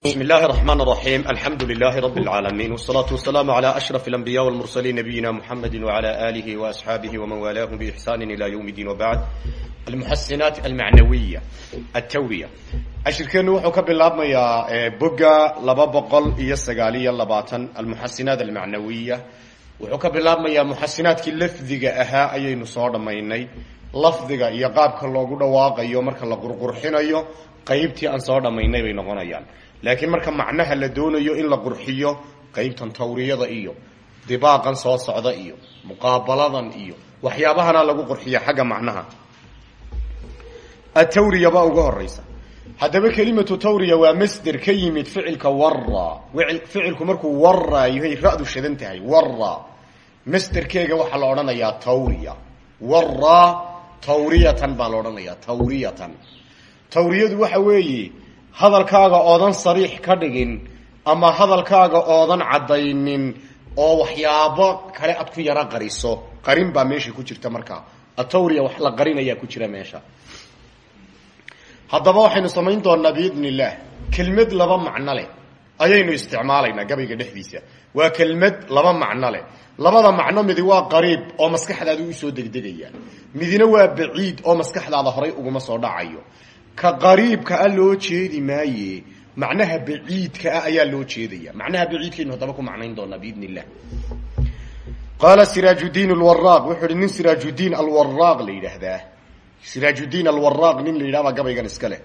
بسم الله الرحمن الرحيم الحمد لله رب العالمين والصلاة والسلام على أشرف الأنبياء والمرسلين نبينا محمد وعلى آله وأصحابه ومن والاه بإحسان إلى يوم الدين وبعد المحسنات المعنوية التورية ashirkeenu wuxuu ka bilaabmayaa boga laba boqol iyo sagaal iyo labaatan almuxasinaat almacnawiya wuxuu ka bilaabmayaa muxasinaadkii lafdiga ahaa ayaynu soo dhammaynay lafdiga iyo qaabka loogu dhawaaqayo marka la qurqurxinayo qaybtii aan soo dhammaynay bay noqonayaan laakiin marka macnaha la doonayo in la qurxiyo qaybtan tawriyada iyo dibaaqan soo socda iyo muqaabaladan iyo waxyaabahana lagu qurxiya xagga macnaha. Atawriya baa uga horeysa haddaba kelimatu tawriya waa masder ka yimid ficilka warra. Ficilku markuu warra yahay ra-du warra. Masderkeega waxaa la odhanayaa tawriya. Warra tawriyatan baa la odhanayaa tawriyatan. Tawriyadu waxa weeye hadalkaaga oodan sariix ka dhigin ama hadalkaaga oodan caddaynin oo waxyaabo kale aad ku yaro qariso. Qarin baa meesha ku jirta markaa atawriya wax la qarinayaa ku jira meesha. Haddaba waxaynu samayn doonaa biidn illah kelmad laba macno leh. Ayaynu isticmaalaynaa gabayga dhexdiisa. Waa kelmad laba macno leh. Labada macno midi waa qariib oo maskaxdaada u soo degdegaya midina waa baciid oo maskaxdaada horay uguma soo dhacayo ka qariibka a loo jeedi maaye macnaha baciidka ah ayaa loo jeedaya. Macnaha baciidkaynu haddaba ku macnayn doonaa biidn illah qaala siraajuddiin alwaraaq wuxuu ihi nin siraajuddiin alwaraaq la yidhaahdaa. Siraajuddiin alwaraaq nin la yidhahbaa gabaygan iska leh.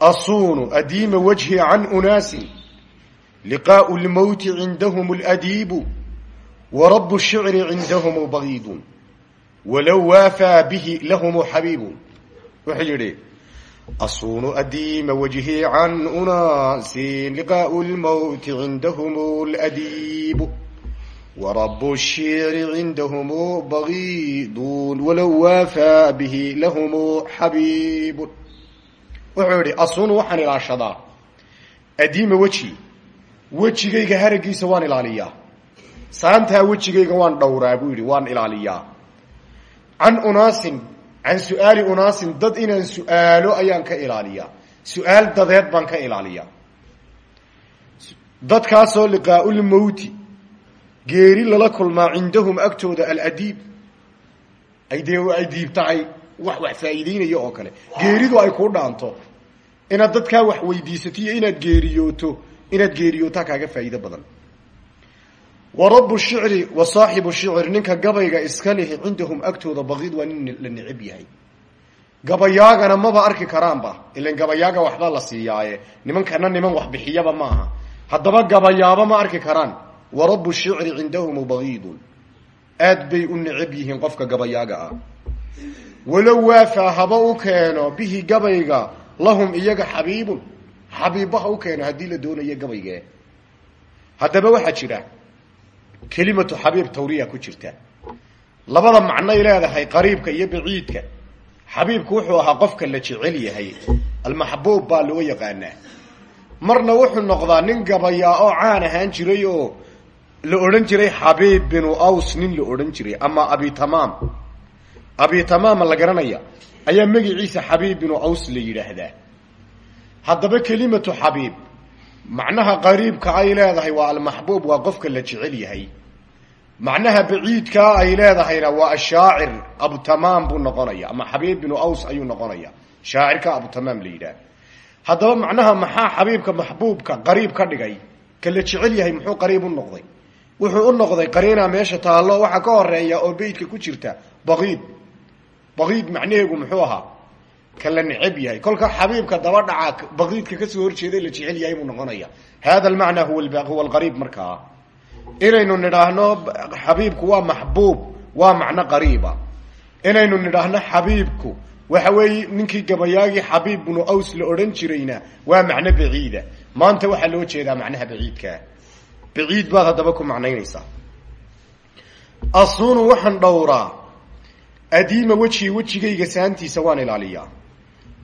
Asuunu adiima wajhi can unaasin liqaau lmowti cindahum ladiibu warabu shicri cindahum bagiidun walow waafaa bihi lahum xabiibun wuxuu asuunu adiima wajhi can unaasin liqaau lmowti cindahum ladiibu wrabu shicri cindahum bagiidun walow waafaa bihi lahum xabiibun wuxuu yihi asunu waxaan ilaashadaa adiima weji wejigayga haragiisa waan ilaaliyaa saantaa wejigayga waan dhowraa buu yidhi waan ilaaliyaa can unaasin can su'aali unaasin dad inaan su'aalo ayaan ka ilaaliyaa su'aal dadeed baan ka ilaaliyaa dadkaasoo liqaaulmowti geeri lala kulmaa cindahum agtooda aladiib. Ay dee ay tahay wax wax faa'iideynayo oo kale. Geeridu ay kuu dhaanto. Inaad dadkaa wax weydiisato iyo inaad geeriyooto inaad geeriyootaa kaaga faa'iido badan wa rabu shicri wa saaxibu shicr ninka gabayga iska lihi cindahum agtooda baqiid waa nin la necab yahay. Gabayaagana maba arki karaanba ilan gabayaaga waxbaa la siiyaaye. Nimankana niman wax bixiyaba maaha haddaba gabayaaba ma arki karaan. Warabu shicri cindahum bagiidun aad bay u necab yihiin qofka gabayaaga ah. Walow waafaa haba u keeno bihi gabayga lahum iyaga xabiibun. Xabiibbaha u keeno la doonayo gabaygee. Haddaba waxaa jira kelimatu xabiib tawriya ku jirta. Labada macnoy leedahay qariibka iyo baciidka. Xabiibku wuxuu ahaa qofka la jecel yahay. Almaxbuub baa loo yaqaanaa. Marna wuxuu noqdaa nin gabayaa oo caan ahaan jiray oo la odhan jiray xabiib binu aws nin la odhan jiray ama abitamaam abitamaama la garanaya ayaa magiciisa xabiib binu aws la yidhaahdaa. Haddaba kelimatu xabiib macnaha qariibka ay leedahay waa almaxbuub waa qofka la jecel yahay. Macnaha baciidkaa ay leedahayna waa ashaacir abutamaam buu noqonaya ama xabiib binu aws ayuu noqonaya. Shaacirka abutamaam la yidhaah haddaba macnaha maxaa xabiibka maxbuubka qariib ka dhigay? Ka la jecel yahay muxuu qariib u noqday? Wuxuu u noqday qariina meesha taallo waxaa ka horreeya oo beydka ku jirta baqiid. Baqiid macnaheegu muxuu ahaa ka la necab yahay. Kolka xabiibka daba dhaca baqiidka ka soo horjeeda la jecel yahay buu noqonaya. Hada almacna huwa alqariib markaa inaynu nidhaahno xabiibku waa maxbuub waa macno qariiba. Inaynu nidhaahno xabiibku waxa weeye ninkii gabayaagii xabiib binu aws la odhan jirayna waa macno baciida. Maanta waxaa loo jeedaa macnaha baciidkaa baciid baad haddaba ku macnaynaysaa. Asunu waxaan dhowraa adiima weji wejigayga saantiisa waan ilaaliyaa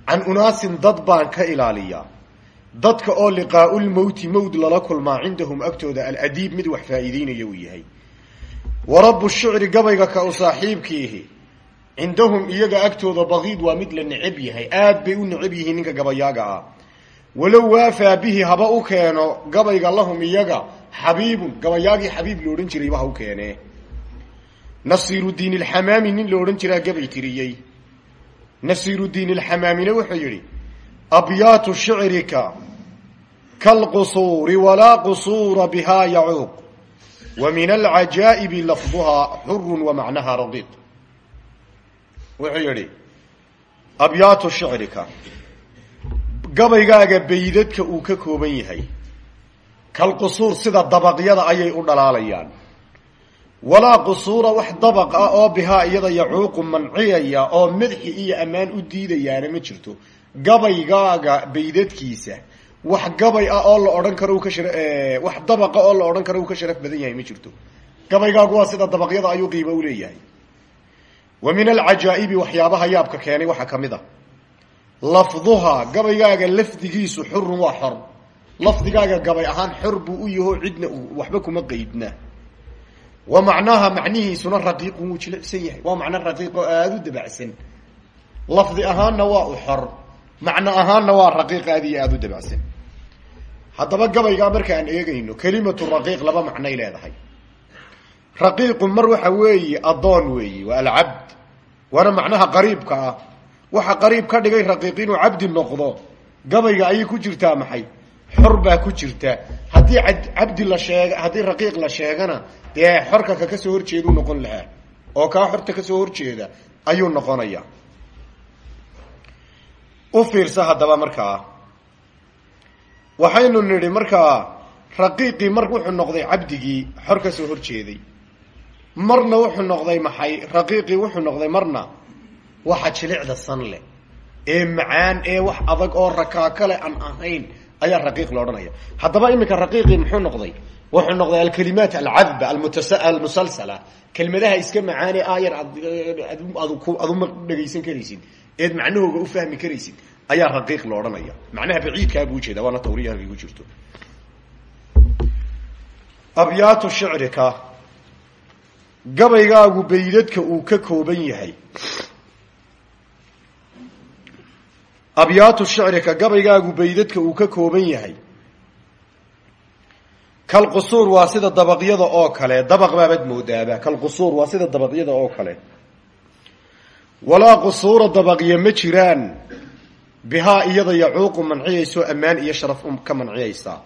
can unaasin dad baan ka ilaaliyaa dadka oo liqaaulmowti mowd lala kulmaa cindahum agtooda aladiib mid wax faa'iideynaya uu yahay. Wa rabu shicri gabayga ka u saaxiibkiihi. Cindahum iyaga agtooda baqiid waa mid la necab yahay. Aad bay u necab yihiin ninka gabayaaga ah. Walow waafaa bihi haba u keeno gabayga lahum iyaga xabiibun gabayaagii xabiib lo odhan jirayba ha u keenee. Nasiirudiin alxamaami nin lo odhan jiraa gabay tiriyey nasiirudiin alxamaamina wuxuu yidhi abyaatu shicrika kalqusuuri walaa qusuura bihaa yacuuq wa min alcajaa'ibi lafduhaa xurun wa macnaha radiiq wuxuu yidhi abyaatu shicrika gabaygaaga baydadka uu ka kooban yahay kalqusuur sida dabaqyada ayay u dhalaalayaan walaa qusuura wax dabaq ah oo bihaa iyada yacuuqu manciyaya oo madxi iyo ammaan u diidayaana ma jirto. Gabaygaaga baydadkiisa wax gabay ah oo la odhan karo ka wax dabaqa oo la odhan karo uu ka sharaf badan yahay ma jirto. Gabaygaagu waa sida dabaqyada ayuu qiimo u leeyahay. Wa min alcajaa'ibi waxyaabaha yaabka keenay waxaa ka mid a. Lafduhaa gabaygaaga lafdigiisu xurun waa xor. Lafdigaaga gabay ahaan xor buu u yaho cidna waxba kuma qeydna wa macnaha macnihiisuna raqiiqun wuu jilicsan yahay. Waa macno raqiiq oo aada u dabacsan. Lafdi ahaanna waa u xor macno ahaanna waa raqiiq aada iyo aada u dabacsan. Haddaba gabaygaa markaan eegayno kelimatu raqiiq laba macnoy leedahay. Raqiiqu mar waxa weeye addoon weeye waa alcabd. Waana macnaha qariibka ah. Waxa qariib ka dhigay raqiiq inuu cabdi noqdo gabayga ayay ku jirtaa maxay? Xor baa ku jirta haddii cabdi la sheeg haddii raqiiq la sheegana dee xorka ka ka soo horjeeduu noqon lahaa oo kaa xorta ka soo horjeeda ayuu noqonaya. U fiirsa haddaba markaa. Waxaynu nidhi markaa raqiiqii mar wuxuu noqday cabdigii xor ka soo horjeeday. Marna wuxuu noqday maxay? Raqiiqii wuxuu noqday marna waxa jilicda san leh. Ee macaan ee wax adag oo rakaakale aan ahayn ayaa raqiiq la odhanaya. Haddaba iminka raqiiqii muxuu noqday? Wuxuu noqday alkalimaat alcadba almusalsala. Kelmadaha iska macaane ayar aduma dhegaysan karaysid. Eed macnahooga u fahmi karaysid. Ayaa raqiiq la odhanaya. Macnaha baciidkaa buu ujeeda waana tawriya halkay ku jirto. Abyaatu shicrika. Gabaygaagu baydadka uu ka kooban yahay abyaatu shicrika gabaygaagu baydadka uu ka kooban yahay. Kalqusuur waa sida dabaqyada oo kale. Dabaq baabad moodaaba. Kalqusuur waa sida dabaqyada oo kale. Walaa qusuura dabaqya ma jiraan. Bihaa iyada yacuuqu manciyayso ammaan iyo sharaf ka manciyaysa.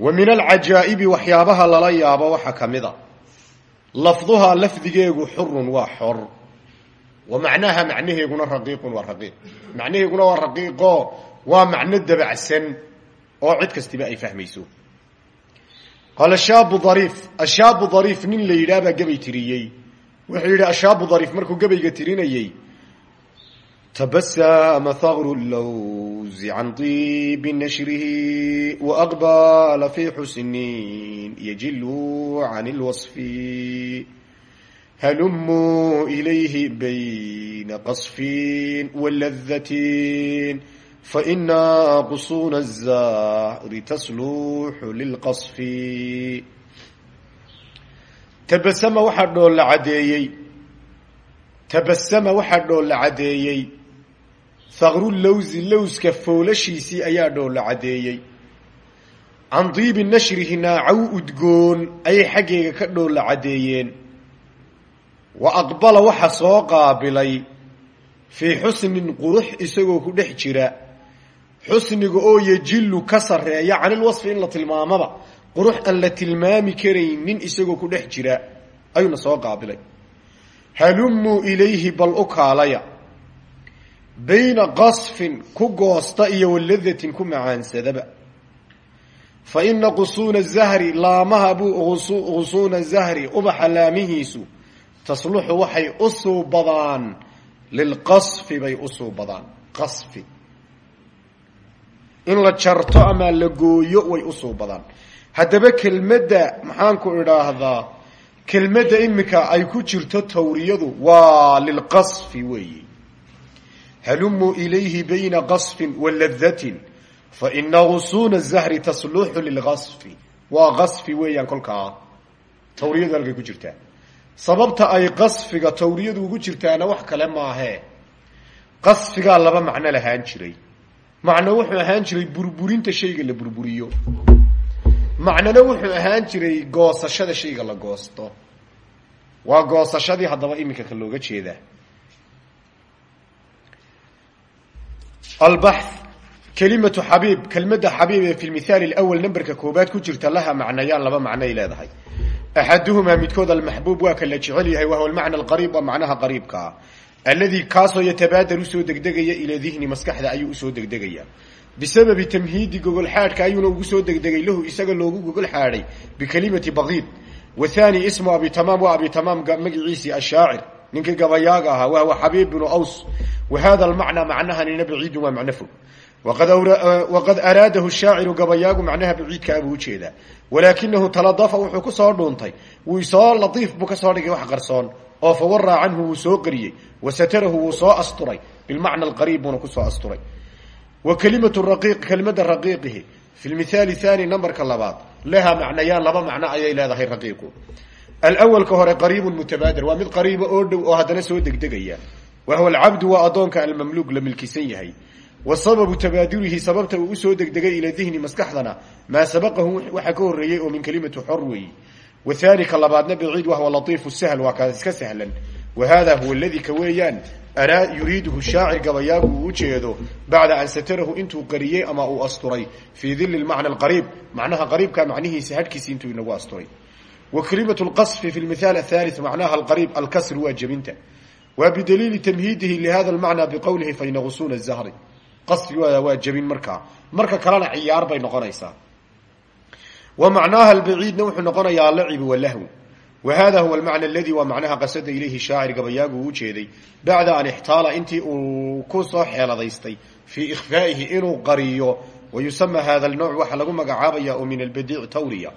Wa min alcajaa'ibi waxyaabaha lala yaabo waxaa ka mid a lafduhaa lafdigeegu xurun waa xor wa macnaha macnaheeguna raqiiqun waa raqiiq macnaheeguna waa raqiiqo waa macno dabacsan oo cid kastiba ay fahmayso. Qaala shaabu dariif ashaabu dariif nin la yidhaah baa gabay tiriyey. Wuxuu yidhi ashaabu dariif markuu gabayga tirinayey tabasama hagru lawsi can tiibi nashrihi waaqbala fi xusnin yajilu can lwasfi halumuu ilayhi bayna qasfin waladatin faina qusuna الzahri tasluxu lilqasfi tabasama waxaa dhoolla caddeeyey tabasama waxaa dhoolla caddeeyey haqru lawsi lowska foolashiisii ayaa dhoolla caddeeyey can diibi nashrihi naacow udgoon ayay xaggayga ka dhoolla caddeeyeen wa aqbala waxa soo qaabilay fii xusnin qurux isagoo ku dhex jira. Xusniga oo yejillu ka sarreeya canilwasfi in la tilmaamaba. Qurux aan la tilmaami karaynin isagoo ku dhex jira ayuuna soo qaabilay. Halumuu ilayhi bal u kaalaya. Bayna qasfin ku goosta iyo waladatin ku macaansadaba. Fa ina qusuuna zahri laamaha buu qusuuna zahri ubaxa laamihiisu tasluxu waxay u suubadaan lilqasfi bay u suubadaan qasfi. In la jarto ama la gooyo way u suubadaan haddaba kelmadda maxaanku idhaahdaa kelmadda imika ay ku jirto tawriyadu waa lilqasfi weeyi. Halumuu ilayhi bayna qasfin wa ladatin fa ina gusuuna zahri tasluxu lilqasfi waa qasfi weeyaan kolkaa. Tawriyadu halkay ku jirtaa sababta ay qasfiga tawriyadu ugu jirtaana wax kale maahee qasfigaa laba macno lahaan jiray. Macno wuxuu ahaan jiray burburinta shayga la burburiyo. Macnona wuxuu ahaan jiray goosashada shayga la goosto. Waa goosashadii haddaba iminka ka looga jeedaa albax kelimatu xabiib kelmadda xabiib ee fi lmithaal alawal numberka koobaad ku jirta laha macnayaan laba macnoay leedahay axaduhumaa midkood almaxbuub waa ka la jecel yahay wahuwa almacna alqariib waa macnaha qariibka ah alladii kaasoo yatabaadar u soo degdegaya ilaa dihni maskaxda ayuu u soo degdegaya bisababi tamhiidi gogol xaadhka ayuuna ugu soo degdegay lahu isaga loogu gogol xaadhay bikelimati baqiid wathani ismu abi tamaam waa abi tamaam magaciisii ashaacir ninkii gabayaaga ahaa wahuwa xabiib bnu aws wa hada almacnaa macnahanina baciidun waa macno fog waqad araadahu shaaciru gabayaagu macnaha baciidka abuu u jeedaa walaakinahu taladafa wuxuu ku soo dhuuntay wuu soo latiif buu ka soo dhigay wax qarsoon oo fawaraa canhu wuu soo qariyey wasatarahu wuu soo asturay bilmacna alqariib buuna ku soo asturay wa kelimatu raqiiq kelimada raqiiqihi fi lmithaali thani numberka labaad laha macnayaan laba macno ayay leedahay raqiiqu alawalka hore qariibun mutabaadir waa mid qariiba oo dhow oo haddana soo degdegaya wa huwa alcabdu waa addoonka wa sababu tabaadurihi sababta uu u soo degdegay ila dihni maskaxdana maa sabaqahu waxaa ka horeeyey oo min kelimatu xor weeyi wathani ka labaadna baciid wahwa latiifu sahl waa kaa iska sahlan wa hada huwa aladi ka weeyaan araa yuriiduhu shaacir gabayaagu uu ujeedo bacda an satarahu intuu qariyey ama uu asturay fii dili macna alqariib macnaha qariibka macnihiisa hadhkiisi intuu inagu asturay wa kelimatu lqasfi fi lmithaal athali macnaha alqariib alkasr waa jebinta waa bidaliili tamhiidihi lihada lmacna biqowlihi faina gusuula zahri qasfigooda waa jebin markaa marka kalena ciyaar bay noqonaysaa. Wa macnaaha albaciidna wuxuu noqonayaa alacibu walahwu wa hada huwa almacna aladi waa macnaha qasada ilayhi shaacir gabayaagu uu ujeeday bacda an ixtaala intii uu ku soo xeeladaystay fii ikhfaa'ihi inuu qariyo wa yusama hada alnowc waxaa lagu magacaabaya oo min albadiic tawriya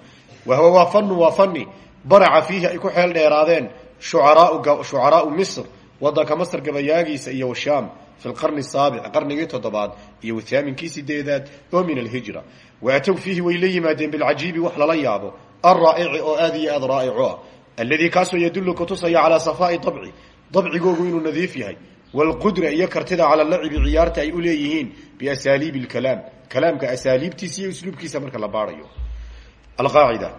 wa huwa waa fanu waa fani baraca fiihi ay ku xeel dheeraadeen shucaraau shucaraau misr wadanka masr gabayaagiisa iyo washaam fi lqarni saabic qarnigii toddobaad iyo wahaaminkii sideedaad oo min alhijra waatow fiihi way la yimaadeen bilcajiibi wax lala yaabo alraa'ici oo aad iyo aad raa'ico ah alladii kaasoo yadullu kutusaya calaa safaai dabci dabcigoogu inuu nadiif yahay waalqudra iyo kartida cala lacibi ciyaarta ay u leeyihiin biasaaliibi lkalaam kalaamka asaaliibtiisa iyo usluubkiisa marka la baarayo alqaacida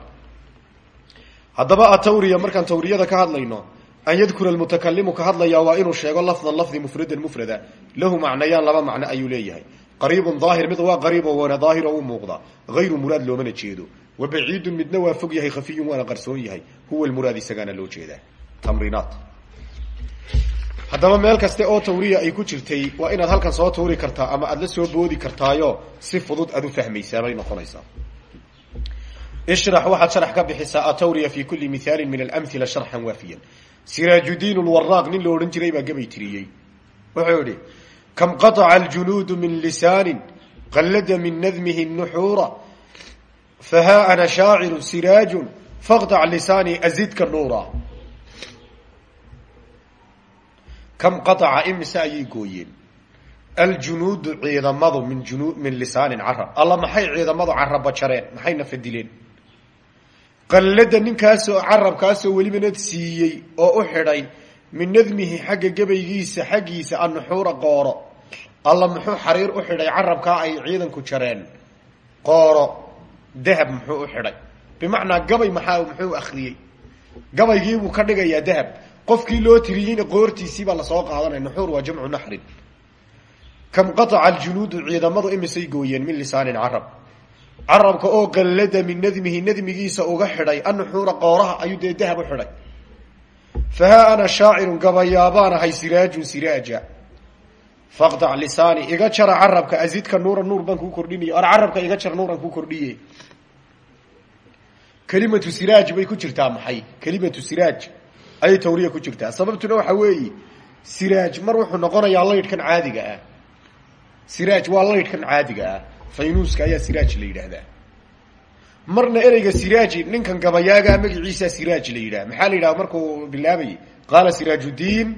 haddaba atawriya markaan tawriyada ka hadlayno an yadkura almutakalimu ka hadlaya waa inuu sheego lafdan lafdi mufradan mufrada lahu macnayaan laba macno ayuu leeyahay qariibun daahir mid waa qariib oo waana daahir oo u muuqda hayru muraad loomana jeedo wa baciidun midna waa fog yahay khafiyun waana qarsoon yahay huwa lmuraad isagaana loo jeedaa tamriinaat haddaba meel kaste oo tawriya ay ku jirtay waa inaad halkan soo tawri kartaa ama aada la soo boodi kartaayo si fudud aad u fahmaysaa bay noqonaysaa ishrax waxaad sharax ka bixisaa atawriya fi kuli mihaalin min alamhila sharxan waafiyan siraajudiin lwaraaq nin lo odhan jiray baa gabay tiriyey wuxuu idhi kam qaطca aljunuudu min lisaanin qallada min nadmihi nuxuura fahaa ana shaaciru siraajun faqطc lisaanii azidka nuura kam qaطca imise ayay gooyeen aljunuudu ciidamadu min junu min lisaanin carab alla maxay ciidamadu caraba jareen maxayna fadileen qallada ninkaasoo carabkaasoo welibana siiyey oo u xidhay min nadmihi xagga gabaygiisa xaggiisa annuxuura qooro. Alla muxuu xariir u xidhay carabkaa ay ciidanku jareen. Qooro dahab muxuu u xidhay. Bimacnaa gabay maxaa muxuu akhriyey? Gabaygiibuu ka dhigayaa dahab. Qofkii loo tiriyeyna qoortiisiibaa la soo qaadanaya nuxuur waa jamcu naxrin. Kam qaطca aljunuudu ciidamadu imisay gooyeen min lisaanin carab carabka oo qallada min nadmihi nadmigiisa uga xidhay annuxuura qooraha ayuu dee dahab u xidhay. Fahaa ana shaacirun gabayaabaan ahay siraajun siraaja. Faqdac lisaani iga jara carabka azidka nuura nuur baan kuu kordhinaya or carabka iga jar nuuran kuu kordhiye. Kelimatu siraaj bay ku jirtaa maxay? Kelimatu siraaj ayay tawriya ku jirtaa. Sababtuna waxa weeye siraaj mar wuxuu noqonayaa laydhkan caadiga ah. Siraaj waa laydhkan caadiga ah faynuuska ayaa siraaj la yidhaahdaa marna ereyga siraaji ninkan gabayaagaa magaciisa siraaj la yidhaha maxaa la yidhaha markuu bilaabayay qaala siraajudiin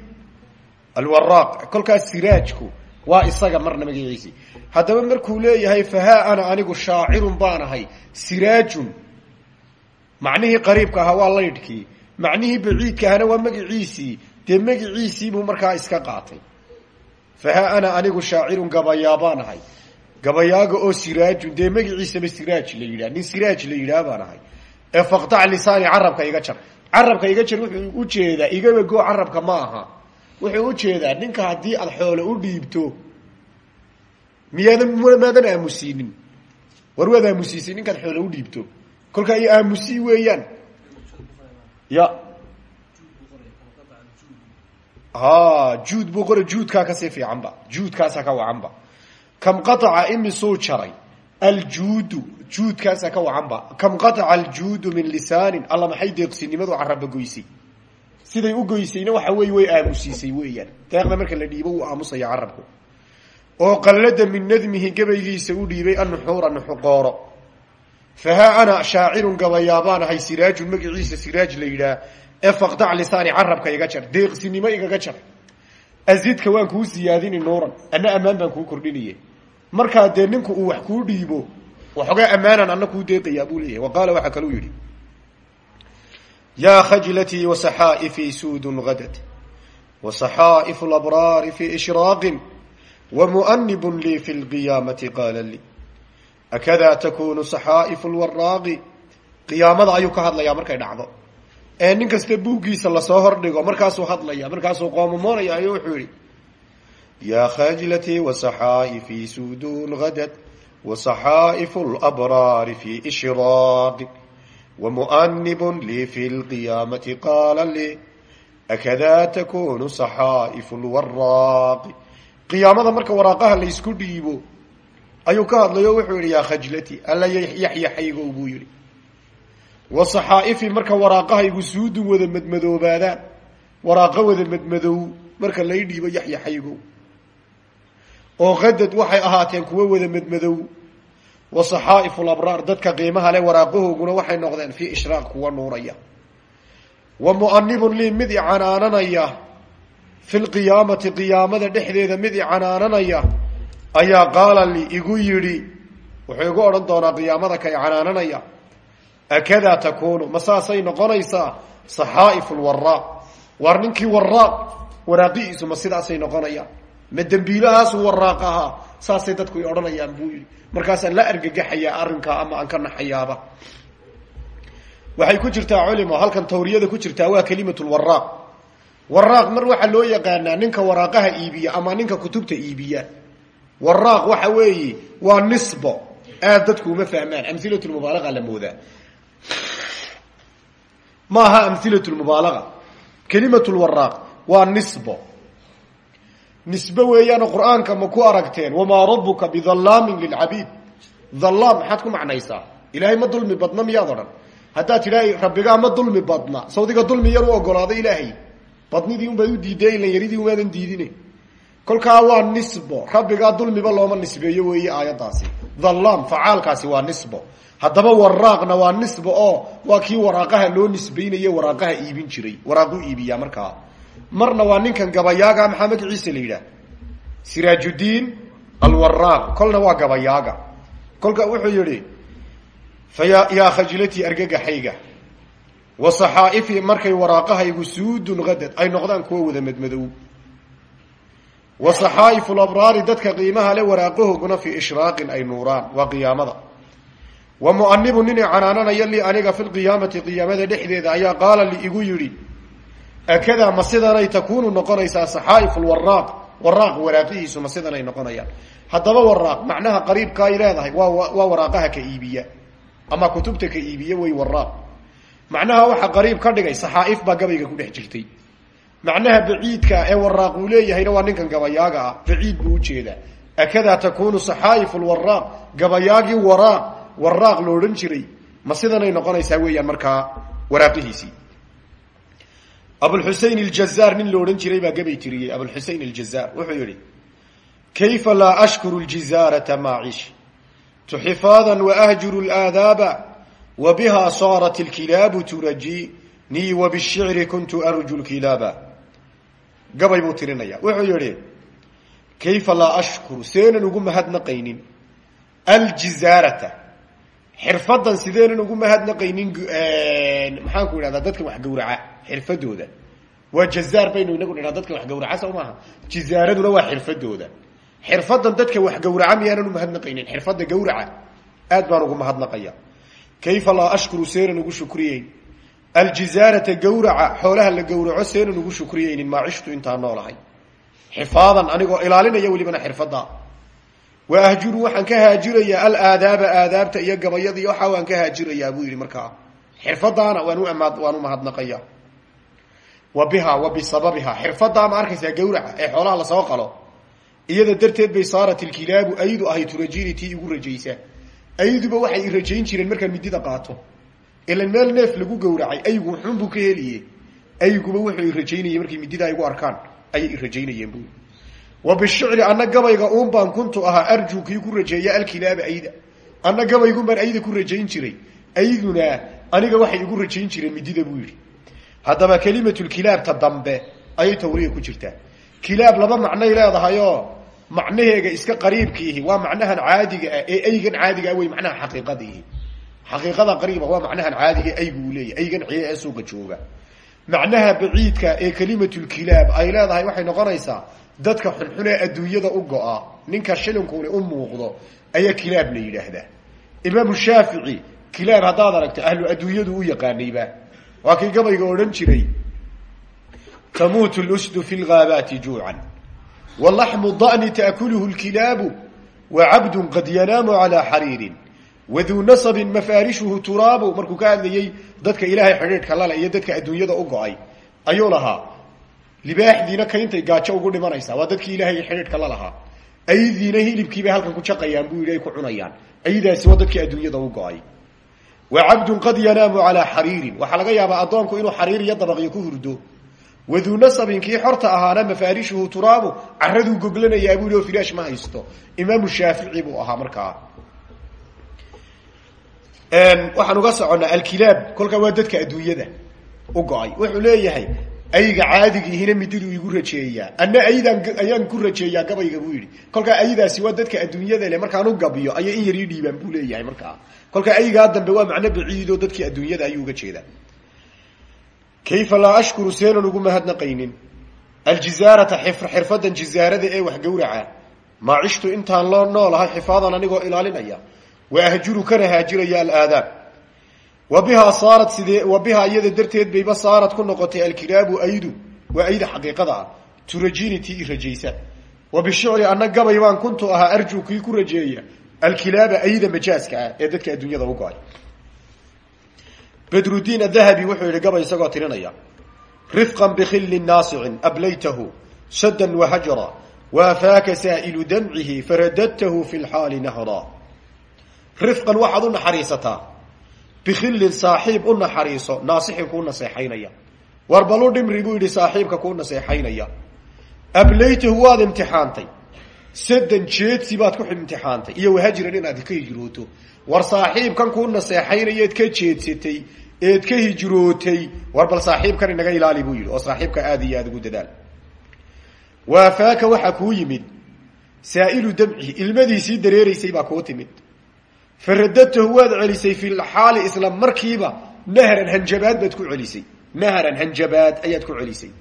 alwaraaq kolkaas siraajku waa isaga marna magaciisi haddaba markuu leeyahay fahaa ana anigu shaacirun baan ahay. Siraajun macnihii qariibka ahaa waa laydhkii macnihii baciidka ahana waa magaciisii dee magaciisiibuu markaa iska qaatay. Fahaa ana anigu shaacirun gabayaabaan ahay gabayaaga oo siraajun dee magaciisaba siraaj la yidhah nin siraaj la yidhaah baan ahay. Ee faqtac lisaani carabka iga jar. Carabka iga jar wuxuu u jeedaa igaba goo carabka ma aha. Wuxuu u jeedaa ninka haddii aad xoolo u dhiibto miyaadan maadan aamusiinin war waad aamusiisay ninkaad xoolo u dhiibto? Kolkaa iyo aamusi weeyaan. Ya. Ha juud buu qora juudkaa ka sii fiicanba. Juudkaasa ka wacanba kam qaaca imisuu jaray. Aljuudu juudkaasa ka wacanba. Kam qaaca aljuudu min lisaanin alla maxay deeqsinimadu caraba goysay? Siday u goysayna waxa wey way aamusiisay weeyaan. Deeqda marka la dhiibo wuu aamusaya carabku. Oo qallada min nadmihi gabaygiisa u dhiibay annuxuura nuxuqooro fahaa ana shaacirun gabayaabaan ahay siraajun magaciisa siraaj la yidhaah. Ee faqdac lisaani carabka iga jar deeqsinimo igaga jar. Azidka waan kuu siyaadini nuuran anna ammaan baan kuu kordhinaye markaa dee ninku uu wax kuu dhiibo waxoogaa ammaanan anna kuu deeqayaa buu leeyahay. Wa qaala waxaa kaluu yidhi yaa khajlatii wasaxaaifii suudun gadad wasaxaa'ifu labraari fii ishraaqin wamu'anibun lii fi lqiyaamati qaala lii akadaa takunu saxaa'ifu lwaraaqi qiyaamada ayuu ka hadlayaa markay dhacdo. Ee nin kasta buuggiisa la soo hordhigo markaasuu hadlaya markaasuu qoomamoonaya ayo wuxuu yihi yaa khajlatii wasaxaaifii suudun gadad wasaxaa'ifu labraari fii ishraaqin wamu'anibun lii fi lqiyaamati qaala lii akadaa takunu saxaa'ifu lwaraaqi qiyaamada marka waraaqaha laysku dhiibo ayuu ka hadlayo wuxuu yihi yaa khajlati alla yaxyaxaygow buu yihi wa saxaa'ifi marka waraaqahaygu suudun wada madmadoobaadaan waraaqo wada madmadow marka lay dhiibo yaxyaxaygow oo qadad waxay ahaateen kuwo wada madmadow. Wa saxaa'ifu labraar dadka qiimaha leh waraaqahooguna waxay noqdeen fii ishraaq kuwa nuuraya. Wa mu'anibun lii mid i canaananaya. Fi lqiyaamati qiyaamada dhexdeeda mid i canaananaya. Ayaa qaala li igu yidhi wuxuu igu odhan doonaa qiyaamada ka i canaananaya. Akadaa takunu ma saasay noqonaysaa? Saxaa'ifu lwaraaq waar ninkii waraaq waraaqihiisu ma sidaasay noqonayaan ma dembiilahaasu waraaq ahaa saasay dadku i odhanayaan buu yidhi. Markaasaan la argagaxayaa arrinkaa ama aan ka naxayaaba. Waxay ku jirtaa culimo halkan tawriyada ku jirtaa waa kelimatulwaraaq waraaq. Mar waxaa loo yaqaanaa ninka waraaqaha iibiya ama ninka kutubta iibiya. Waraaq waxa weeye waa nisbo. Aad dadku uma fahmaan amhilatulmubaalaga la moodaa. Ma aha amhilatulmubaalaga kelimatulwaraaq waa nisbo nisbe weeyaano qur'aanka ma ku aragteen wamaa rabuka bidallaamin lilcabiid. Dhallaam maxaad ku macnaysaa? Ilaahay ma dulmi badna miyaad odhan? Haddaad tidhaa rabbigaa ma dulmi badna. Sawdiga dulmi yar u ogolaaday ilaahay. Badnidii unbaad u diiday ilan yaridii umaadan diidine. Kolkaa waa nisbo. Rabbigaa dulmiba looma nisbeeyo weeye aayaddaasi. Dhallaam facaalkaasi waa nisbo. Haddaba waraaqna waa nisbo oo waa kii waraaqaha loo nisbaynaye waraaqaha iibin jiray. Waraaqu iibiyaa markaa marna waa ninkan gabayaaga maxaa magaciisa la yidhaah. Siraajudiin alwaraaq kolna waa gabayaaga. Kolka wuxuu yihi faya yaa khajlatii argagaxayga wa saxaaifii markay waraaqahaygu suudun gadad ay noqdaan kuwa wada madmadow. Wa saxaa'ifu labraari dadka qiimaha le waraaqahooguna fii ishraaqin ay nuuraan. Waa qiyaamada. Wa mu'anibu nin i canaananaya lii aniga fi lqiyaamati qiyaamada dhexdeeda ayaa qaala li igu yidhi akadaa ma sidanay takunu noqonaysaa saxaa'ifu lwaraaq waraaq waraaqihiisu ma sidanay noqonayaan. Haddaba waraaq macnaha qariibka ay leedahay waa waa waraaqaha ka iibiya. Ama kutubta ka iibiya wey waraaq macnaha waxa qariib ka dhigay saxaa'if baa gabayga ku dhex jirtay. Macnaha baciidka ee waraaq uu leeyahayna waa ninkan gabayaaga ah. Baciid buu u jeedaa akadaa takunu saxaa'ifu lwaraaq gabayaagii waraaq waraaq lo jiray. Ma sidanay noqonaysaa weeyaan markaa waraaqihiisii abulxusein aljazaar nin lo odhan jiray baa gabay tiriyey abulxusein aljazaar. Wuxuu yihi kayfa laa ashkuru ljizaarata maacish tuxifaadan waahjuru laadaaba wa biha saarat ilkilaabu turajinii wa bishicri kuntu arju lkilaaba gabay buu tirinaya wuxuu yihi kayfa laa ashkuru? Seenan ugu mahadnaqaynin. Aljizaarata xirfadan sideenan ugu mahadnaqaynin maxaan ku idhahdaa dadkan wax gawraca xirfadooda. Waa jazaar baynu inagu nidhaa dadkan wax gawraca sow maaha? Waa xirfadooda. Xirfadan dadka wax gawraca miyaanan umahadnaqaynin xirfada gawraca aad baan ugu mahadnaqaya. Kayfa laa ashkuru seenan ugu shukriyeyn aljizaarata gawraca xoolaha la gawraco seenan ugu shukriyeynin maa cishtu intaan noolahay. Xifaadan anigoo ilaalinaya welibana xirfada wa ahjuru waxaan ka haajirayaa alaadaaba aadaabta iyo gabayadii waxa waan ka haajirayaa buu yidhi markaa. Xirfadaana waan u amaad waan u mahadnaqaya wa biha wa bisababiha. Xirfadaa ma arkaysaa gawraca ee xoolaha la soo qalo. Iyada darteed bay saarat ilkilaabu aydu ahay turajini tii igu rajaysa. Ayduba waxay rajayn jireen markaan midida qaato. Ilan meel neef lagu gawracay aygu xunbuu ka heliye. Ayguba wuxuu rajaynayay markay midida igu arkaan. Ayay rajaynayeen wa bishicri ana gabayga uun baan kuntu ahaa arju kii ku rajeeya alkilaaba ayda ana gabaygun baan ayda ku rajayn jiray. Ayduna aniga waxay igu rajayn jireen midida buu yidhi. Haddaba kelimatulkilaabta dambe ayay tawriya ku jirtaa. Kilaab laba macnay leedahayoo macnaheega iska qariibkiihi waa macnahan caadiga ah ee aygan caadiga ah wey macnaha xaqiiqadiihi xaqiiqada qariiba waa macnahan caadiga aygu uu leeyahy aygan ciye ee suuqa jooga. Macnaha baciidka ee kelimatulkilaab ay leedahay waxay noqonaysaa dadka xunxun ee adduunyada u go-a ninka shilinkuni u muuqdo ayaa kilaab la yidhaahdaa. Imaamu shaafici kilaab haddaad aragto ahlu adduunyadu u yaqaanayba waa kii gabayga odhan jiray tamuutu lusdu fi lgaabaati juucan walaxmu da'ni taakuluhu lkilaabu wacabdun qad yanaamu calaa xariirin waduu nasabin mafaarishuhu turaabu. Markuu ka hadlayey dadka ilaahay xidhiidhka lale iyo dadka adduunyada u go'ay ayuu lahaa libaaxdiina kayntay gaajo ugu dhimanaysaa. Waa dadkii ilaahay xidhiidhka la lahaa. Aydiina hilibkiibay halkan ku jaqayaan buu yidhi ay ku cunayaan. Aydaasi waa dadkii adduunyada u go'ay. Wa cabdun qad yanaamu calaa xariirin. Waxaa laga yaabaa addoonku inuu xariir iyo dabaqyo ku hurdo. Waduu nasabin kii xorta ahaana mafaarishuhu turaabu caraduu goglanayaa buu yidhi oo firaash ma haysto. Imaamu shaafici buu ahaa markaa. Waxaan uga soconnaa alkilaab kolkaa waa dadka adduunyada u go'ay. Wuxuu leeyahay ayga caadigiihina mididuu igu rajeeyaa anna aydaan ayaan ku rajeeyaa gabayga buu yidhi. Kolkaa aydaasi waa dadka adduunyada le markaan u gabiyo ayay in yar ii dhiibaan buu leeyahay markaa kolkaa aygaa dambe waa macno baciidoo dadkii adduunyada ayuu uga jeedaa kayfa laa ashkuru seenan ugu mahadnaqaynin? Aljizaarata xirfadan jizaarada ee wax gawraca maa cishtu intaan loo noolahay xifaadan anigoo ilaalinaya. Wa ahjuru kana haajiraya alaadaab wa bihaa saarat sidee wa bihaa iyada darteed bayba saarad ku noqotay alkilaabu aydu waa ayda xaqiiqada ah turajini tii i rajaysa wa bishicri anna gabay baan kuntu ahaa arju kii ku rajeeya alkilaaba ayda majaaska ah ee dadka adduunyada u go'ay. Bedrudiin adahabi wuxuu yihi gabay isagoo tirinaya rifqan bikhillin naasicin ablaytahu bikhillin saaxiib u naxariiso naasixin kuu naseexaynaya war balu dhimri buu yidhi saaxiibka kuu naseexaynaya ablaytahu waad imtixaantay saddan jeedsi baad ku imtixaantay iyo wahajran inaad ka hijrooto war saaxiibkan kuu naseexaynayo eed ka jeedsatay eed ka hijrootay war bal saaxiibkan inaga ilaali buu yidhi oo saaxiibka aada iyo aada ugu dadaal waafaaka waxaa kuu yimid saa'ilu damcihi ilmadiisii dareeraysay baa kuu timid faradadtahu waad celisay fi lxaali isla markiiba. Nahran hanjabaad baad ku celisay. Nahran hanjabaad ayaad ku celisay.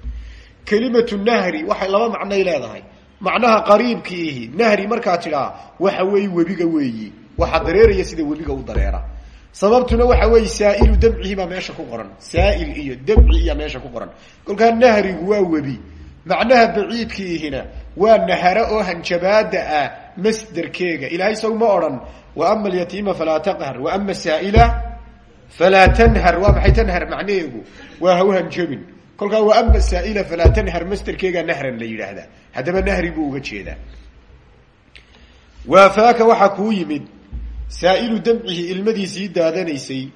Kelimatu nahri waxay laba macnay leedahay. Macnaha qariibkiihi nahri markaa tidhaa waxa weeye webiga weeyi. Waxaa dareeraya sida webiga u dareera. Sababtuna waxa weeye saailu damcihi baa meesha ku qoran. Saail iyo damci iya meesha ku qoran. Kolkaa nahrigu waa webi. Macnaha baciidkiihina waa naharo oo hanjabaada ah masderkeega ilaahay saw ma ama alyatiima falaa taqhar wa ama saaila falaa tanhar waa maxay tanhar macnaheegu waa ha u hanjabin kolkaa wa ama saaila falaa tanhar masderkeegaa nahran la yidhaahdaa haddaba nahri buu uga jeedaa waafaaka waxaa kuu yimid saa'ilu damcihi ilmadiisii daadanaysay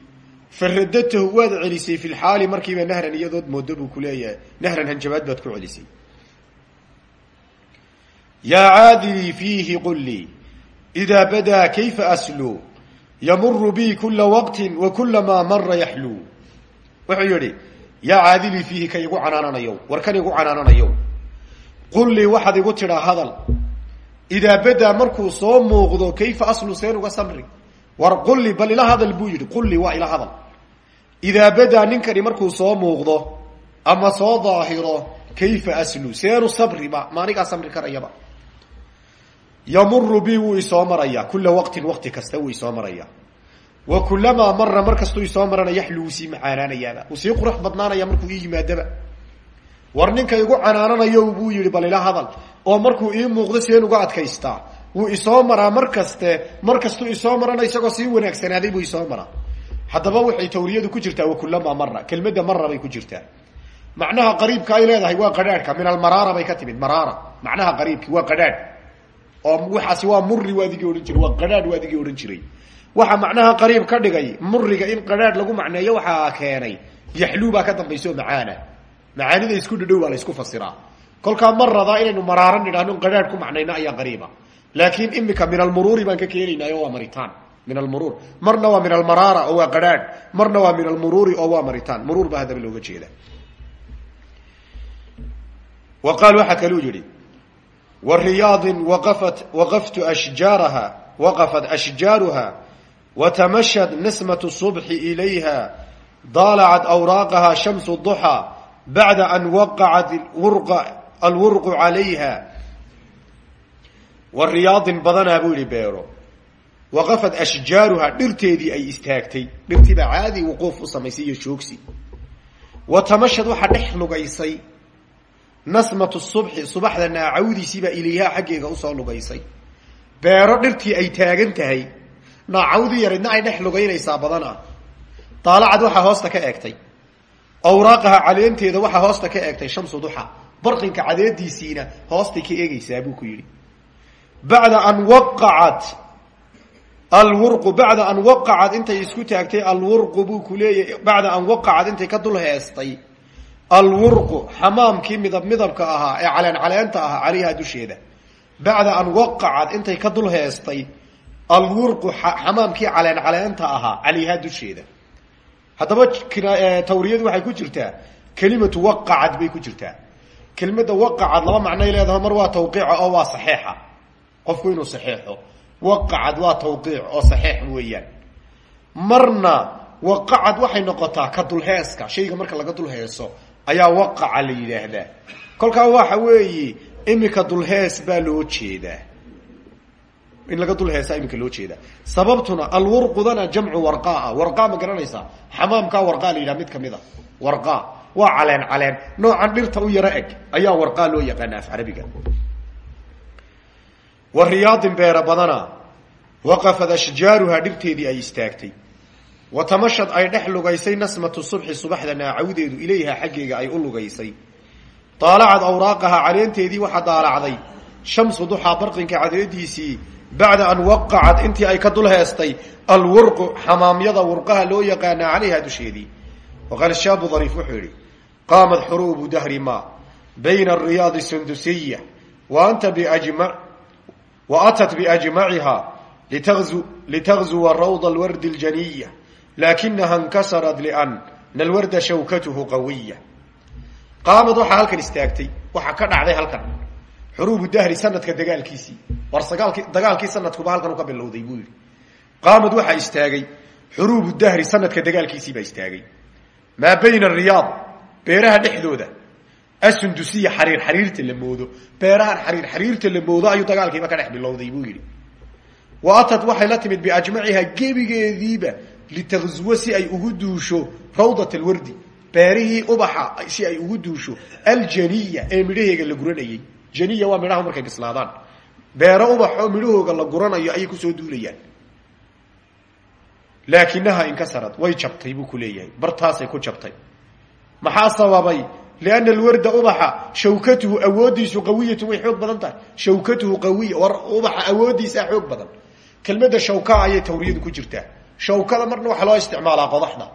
faradadtahu waad celisay fi lxaali markiiba nahran iyadood moodo buu ku leeyahay nahran hanjabaad baad ku celisay yaa caadilii fiihi qul idaa badaa kayfa asluu yamuru bii kula waqtin wa kulamaa mara yaxluu wuxuu yihi yaa caadilii fiihi ka igu canaananayow war kan igu canaananayow qul lii waxaad igu tidhaa hadal idaa badaa markuu soo muuqdo kayfa aslu seen uga samri war qulli bal ila hadal buu yidhi qulli waa ila hadal idaa badaa ninkani markuu soo muuqdo ama soo daahiro kayfa aslu seenu sabriba ma anigaa yamuru bi wuu isoo marayaa kula waqtin waqti kasta wuu isoo marayaa wa kulamaa mara mar kastuu isoo marana yaxlu wuu sii macaanaanayaaba wuu sii qurux badnaanaya markuu ii yimaadaba. War ninka igu canaananayo buu yihi bal ila hadal. Oo markuu ii muuqdo seen uga adkaystaa wuu isoo maraa mar kaste mar kastuu isoo marana isagoo sii wanaagsanaaday buu isoo maraa. Haddaba waxay tawriyadu ku jirtaa wakulamaa mara kelmadda mara bay ku jirtaa. Macnaha qariibka ay leedahay waa qadhaadhka. Min almaraara bay ka timid. Maraara. Macnaha qariibki waa qadhaadh oo waxaasi waa muri waadigii odhan jiray waa qadhaadh waadigii odhan jiray. Waxa macnaha qariib ka dhigay muriga in qadhaadh lagu macneeyo waxaa keenay yaxluu baa ka dambaysa oo macaana. Macaanida isku dhadhow baa la isku fasiraa. Kolkaa marada inaynu maraaran nidhahno qadhaadh ku macnayno ayaa qariiba. Laakiin imika min almuruuri baan ka keenaynaayo waa maritaan. Min almuruur marna waa min almaraara oo waa qadhaadh. Marna waa min almuruuri oo waa maritaan. Muruur baa haddaba looga jeeda. Wa qaal waxaa kaluu wa riyaadin waqaftu ashjaaraha waqafat ashjaaruha watamashad nismatu subxi ilayha daalacad awraaqaha shamsu duxaa bacda an waqacat alwurqu calayha wa riyaadin badanaa buu yihi beero. Waqafat ashjaaruha dhirteedii ay istaagtay. Dhirtii baa caadi wuquuf u samaysay iyo joogsi. Wa tamashad nasmatu subxi subaxda naacawdiisiibaa ilayhaa xaggeega u soo lugaysay. Beero dhirtii ay taagan tahay naacawdii yaridna ay dhex lugaynaysaa badan ah daalacad waxaa hoosta ka eegtay. Awraaqaha caleenteeda waxaa hoosta ka eegtay shamsu duxa. Barqinka cadeediisiina hoostay ka eegaysaa buu ku yidhi. Bacda an waqacat alwurqu bacda an waqacat intay isku taagtay alwurqu buu ku leeyahy bacda an waqacat intay ka dul heestay alwurqu xamaamkii midab midabka ahaa ee caleen caleenta ahaa calayha dusheeda. Bacda an waqacat intay ka dul heestay alwurqu xamaamkii caleen caleenta ahaa calayha dusheeda. Haddaba tawriyadu waxay ku jirtaa kelimatu waqacad bay ku jirtaa. Kelimada waqacad laba macnoy leedahay mar waa tawqiica oo waa saxeixa qofku inuu saxeixo waqacad waa tawqiic oo saxeix weeyaan. Marna waqacad waxay noqotaa ka dulheeska shayga marka laga dul heeso ayaa waqaca la yidhaahdaa. Kolkaa waxa weeye imika dulhees baa loo jeedaa. In laga dul heesaa imika loo jeedaa. Sababtuna alwurqudana jamcu warqaa warqa ma garanaysaa? Xamaamkaa warqaa la yidhaha mid ka mid a warqa waa caleen caleen. Noocan dhirta u yaro eg. Ayaa warqaa loo yaqaana af carabiga wa riyaadin beera badana waqafad ashjaaruhaa dhirteedii ay istaagtay wa tamashad ay dhex lugaysay nasmatu subxi subaxda naacawdeedu ilayha xaggeega ay u lugaysay. Daalacad awraaqaha caleenteedii waxaa daalacday. Shamsu duxaa barqinka cadeediisii bacda an waqacat intii ay ka dul heestay alwurqu xamaamyada wurqaha loo yaqaana calayha dusheedii. Waqaal shaabu dariif wuxuu yihi qaamat xuruubu dahri ma bayna ariyaadi sundusiya wa anta bijma wa atat biajmaciha litagzu litagzuwa rawda alwardi اljaniya laakinaha inkasarat liana alwarda shawkatuhu qawiya qaamad waxaa halkan istaagtay waxaa ka dhacday halkan xuruubu dahri sanadka dagaalkiisii war sagaalki dagaalkii sanadkuba halkan u ka bilowday buu yihi qaamad waxaa istaagay xuruubu dahri sanadka dagaalkiisii baa istaagay maa bayna ariyaad beeraha dhexdooda asundusiya xariir xariirta la moodo beerahan xariir xariirta la moodo ayuu dagaalkiiba ka dhex bilowday buu yihi wa atad waxay la timid biajmaciha gebigeediiba litagzuwa si ay ugu duusho rawdat alwardi. Beerihii ubaxa si ay ugu duusho aljaniya ee midhaheega la guranayay. Janiya waa midhaha markay bislaadaan. Beero ubax oo midhahooga la guranayo ayay ku soo duulayaan. Laakinaha inkasarad way jabtay buu ku leeyahay. Bartaasay ku jabtay. Maxaa sababay? Liana alwarda ubaxa shawkatuhu awoodiisu qawiyatu way xoog badan tahay. Shawkatuhu qawiya war ubaxa awoodiisaa xoog badan. Kelmadda shawkaa ayay tawriyadu ku jirtaa shawkada marna waxaa loo isticmaalaa qodaxda.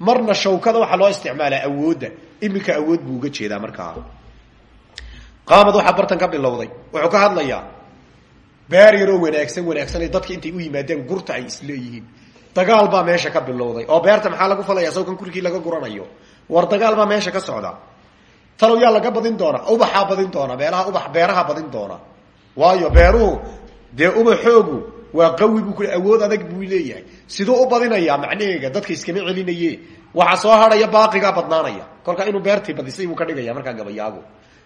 Marna shawkada waxaa loo isticmaalaa awoodda iminka awood buu uga jeedaa markaa. Qaamad waxaa bartan ka bilowday. Wuxuu ka hadlayaa beer yaroo wanaagsan wanaagsanay dadka intay u yimaadeen gurta ay isleeyihiin dagaal baa meesha ka bilowday. Oo beerta maxaa lagu falaya sawkan gurigii laga guranayo. War dagaal baa meesha ka socda talow yaa laga badin doona ubaxaa badin doona beelaha ubax beeraha badin doona waayo beeruhu dee ubaxoogu waa qawi buu ku awood adag buu leeyahay. Siduu u badinayaa macnaheega dadka iskama celinaye waxaa soo hadhaya baaqigaa badnaanaya. Kolkaa inuu beertii badisay buu ka dhigaya markaa gabayaagu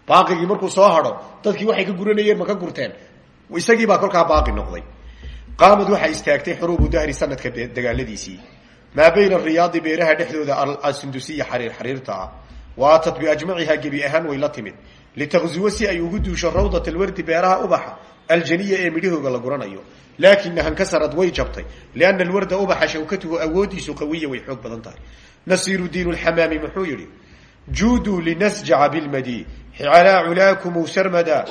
baaqigii markuu soo hadho dadkii waxay ka guranayeen ma ka gurteen. Isagii baa kolkaa baaqi noqday. Qaamad waxaa istaagtay xuruubu dahri sanadka dagaaladiisii. Maa bayna riyaadi beeraha dhexdooda asundusiya xariir xariirta? Ah wa aatat biajmacihaa gebi ahaan way la timid. Litaqzuwa si ay ugu duusho rawdat alwardi beeraha ubaxa aljaniya ee midhahooga la guranayo laakinaha nkasarad way jabtay liana alwarda ubaxa shawkatuhu awoodiisu qawiya way xoog badan tahay nasiiru diin lxamaami muxuu yihi juuduu linasjaca bilmadi calaa culaakumu sarmada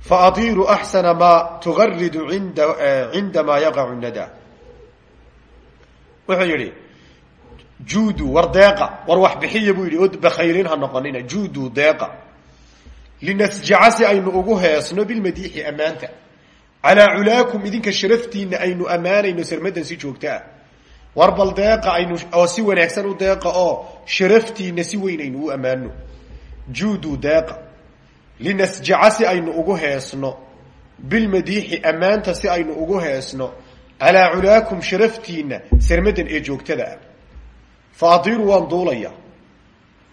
faadiiru axsana maa tugaridu cindamaa yaqacu nada wuxuu yihi juudu war deeqa war wax bixiya buu yidhi o bakhaylin ha noqonina juudu deeqa linasjaca si aynu ugu heesno bilmadiixi ammaanta calaa culaakum idinka sharaftiina aynu ammaanayno sarmadan si joogto ah war bal deeqa aynu oo si wanaagsan u deeqa oo sharaftiina si weyn aynu u ammaano juudu deeqa. Linasjaca aynu ugu heesno. Bilmadiixi ammaanta si aynu ugu heesno. Calaa culaakum sharaftiina sarmadan ee joogtada ah. Faadiru waan duulaya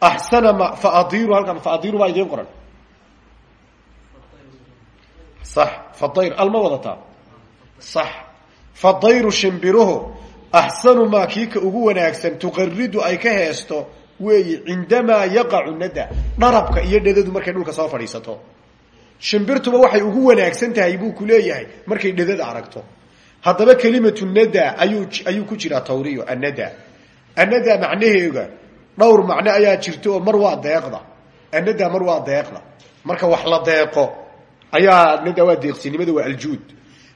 axsana ma faadiru halkan faadiru baa idiin qoran sax fadayr alma wadataa sax fadayru shimbiruhu axsanu maa kii ka ugu wanaagsan tuqaridu ay ka heesto weeyi cindamaa yaqacu nada dharabka iyo dhadadu markay dhulka soo fadhiisato shimbirtuba waxay ugu wanaagsan tahay buu ku leeyahay markay dhadada aragto haddaba kelimatu nada ayuu ayuu ku jiraa tawriyo annada annada macnaheega dhowr macno ayaa jirta oo mar waa deeqda annada mar waa deeqda marka wax la deeqo ayaa nada waa deeqsinimada waa aljuud.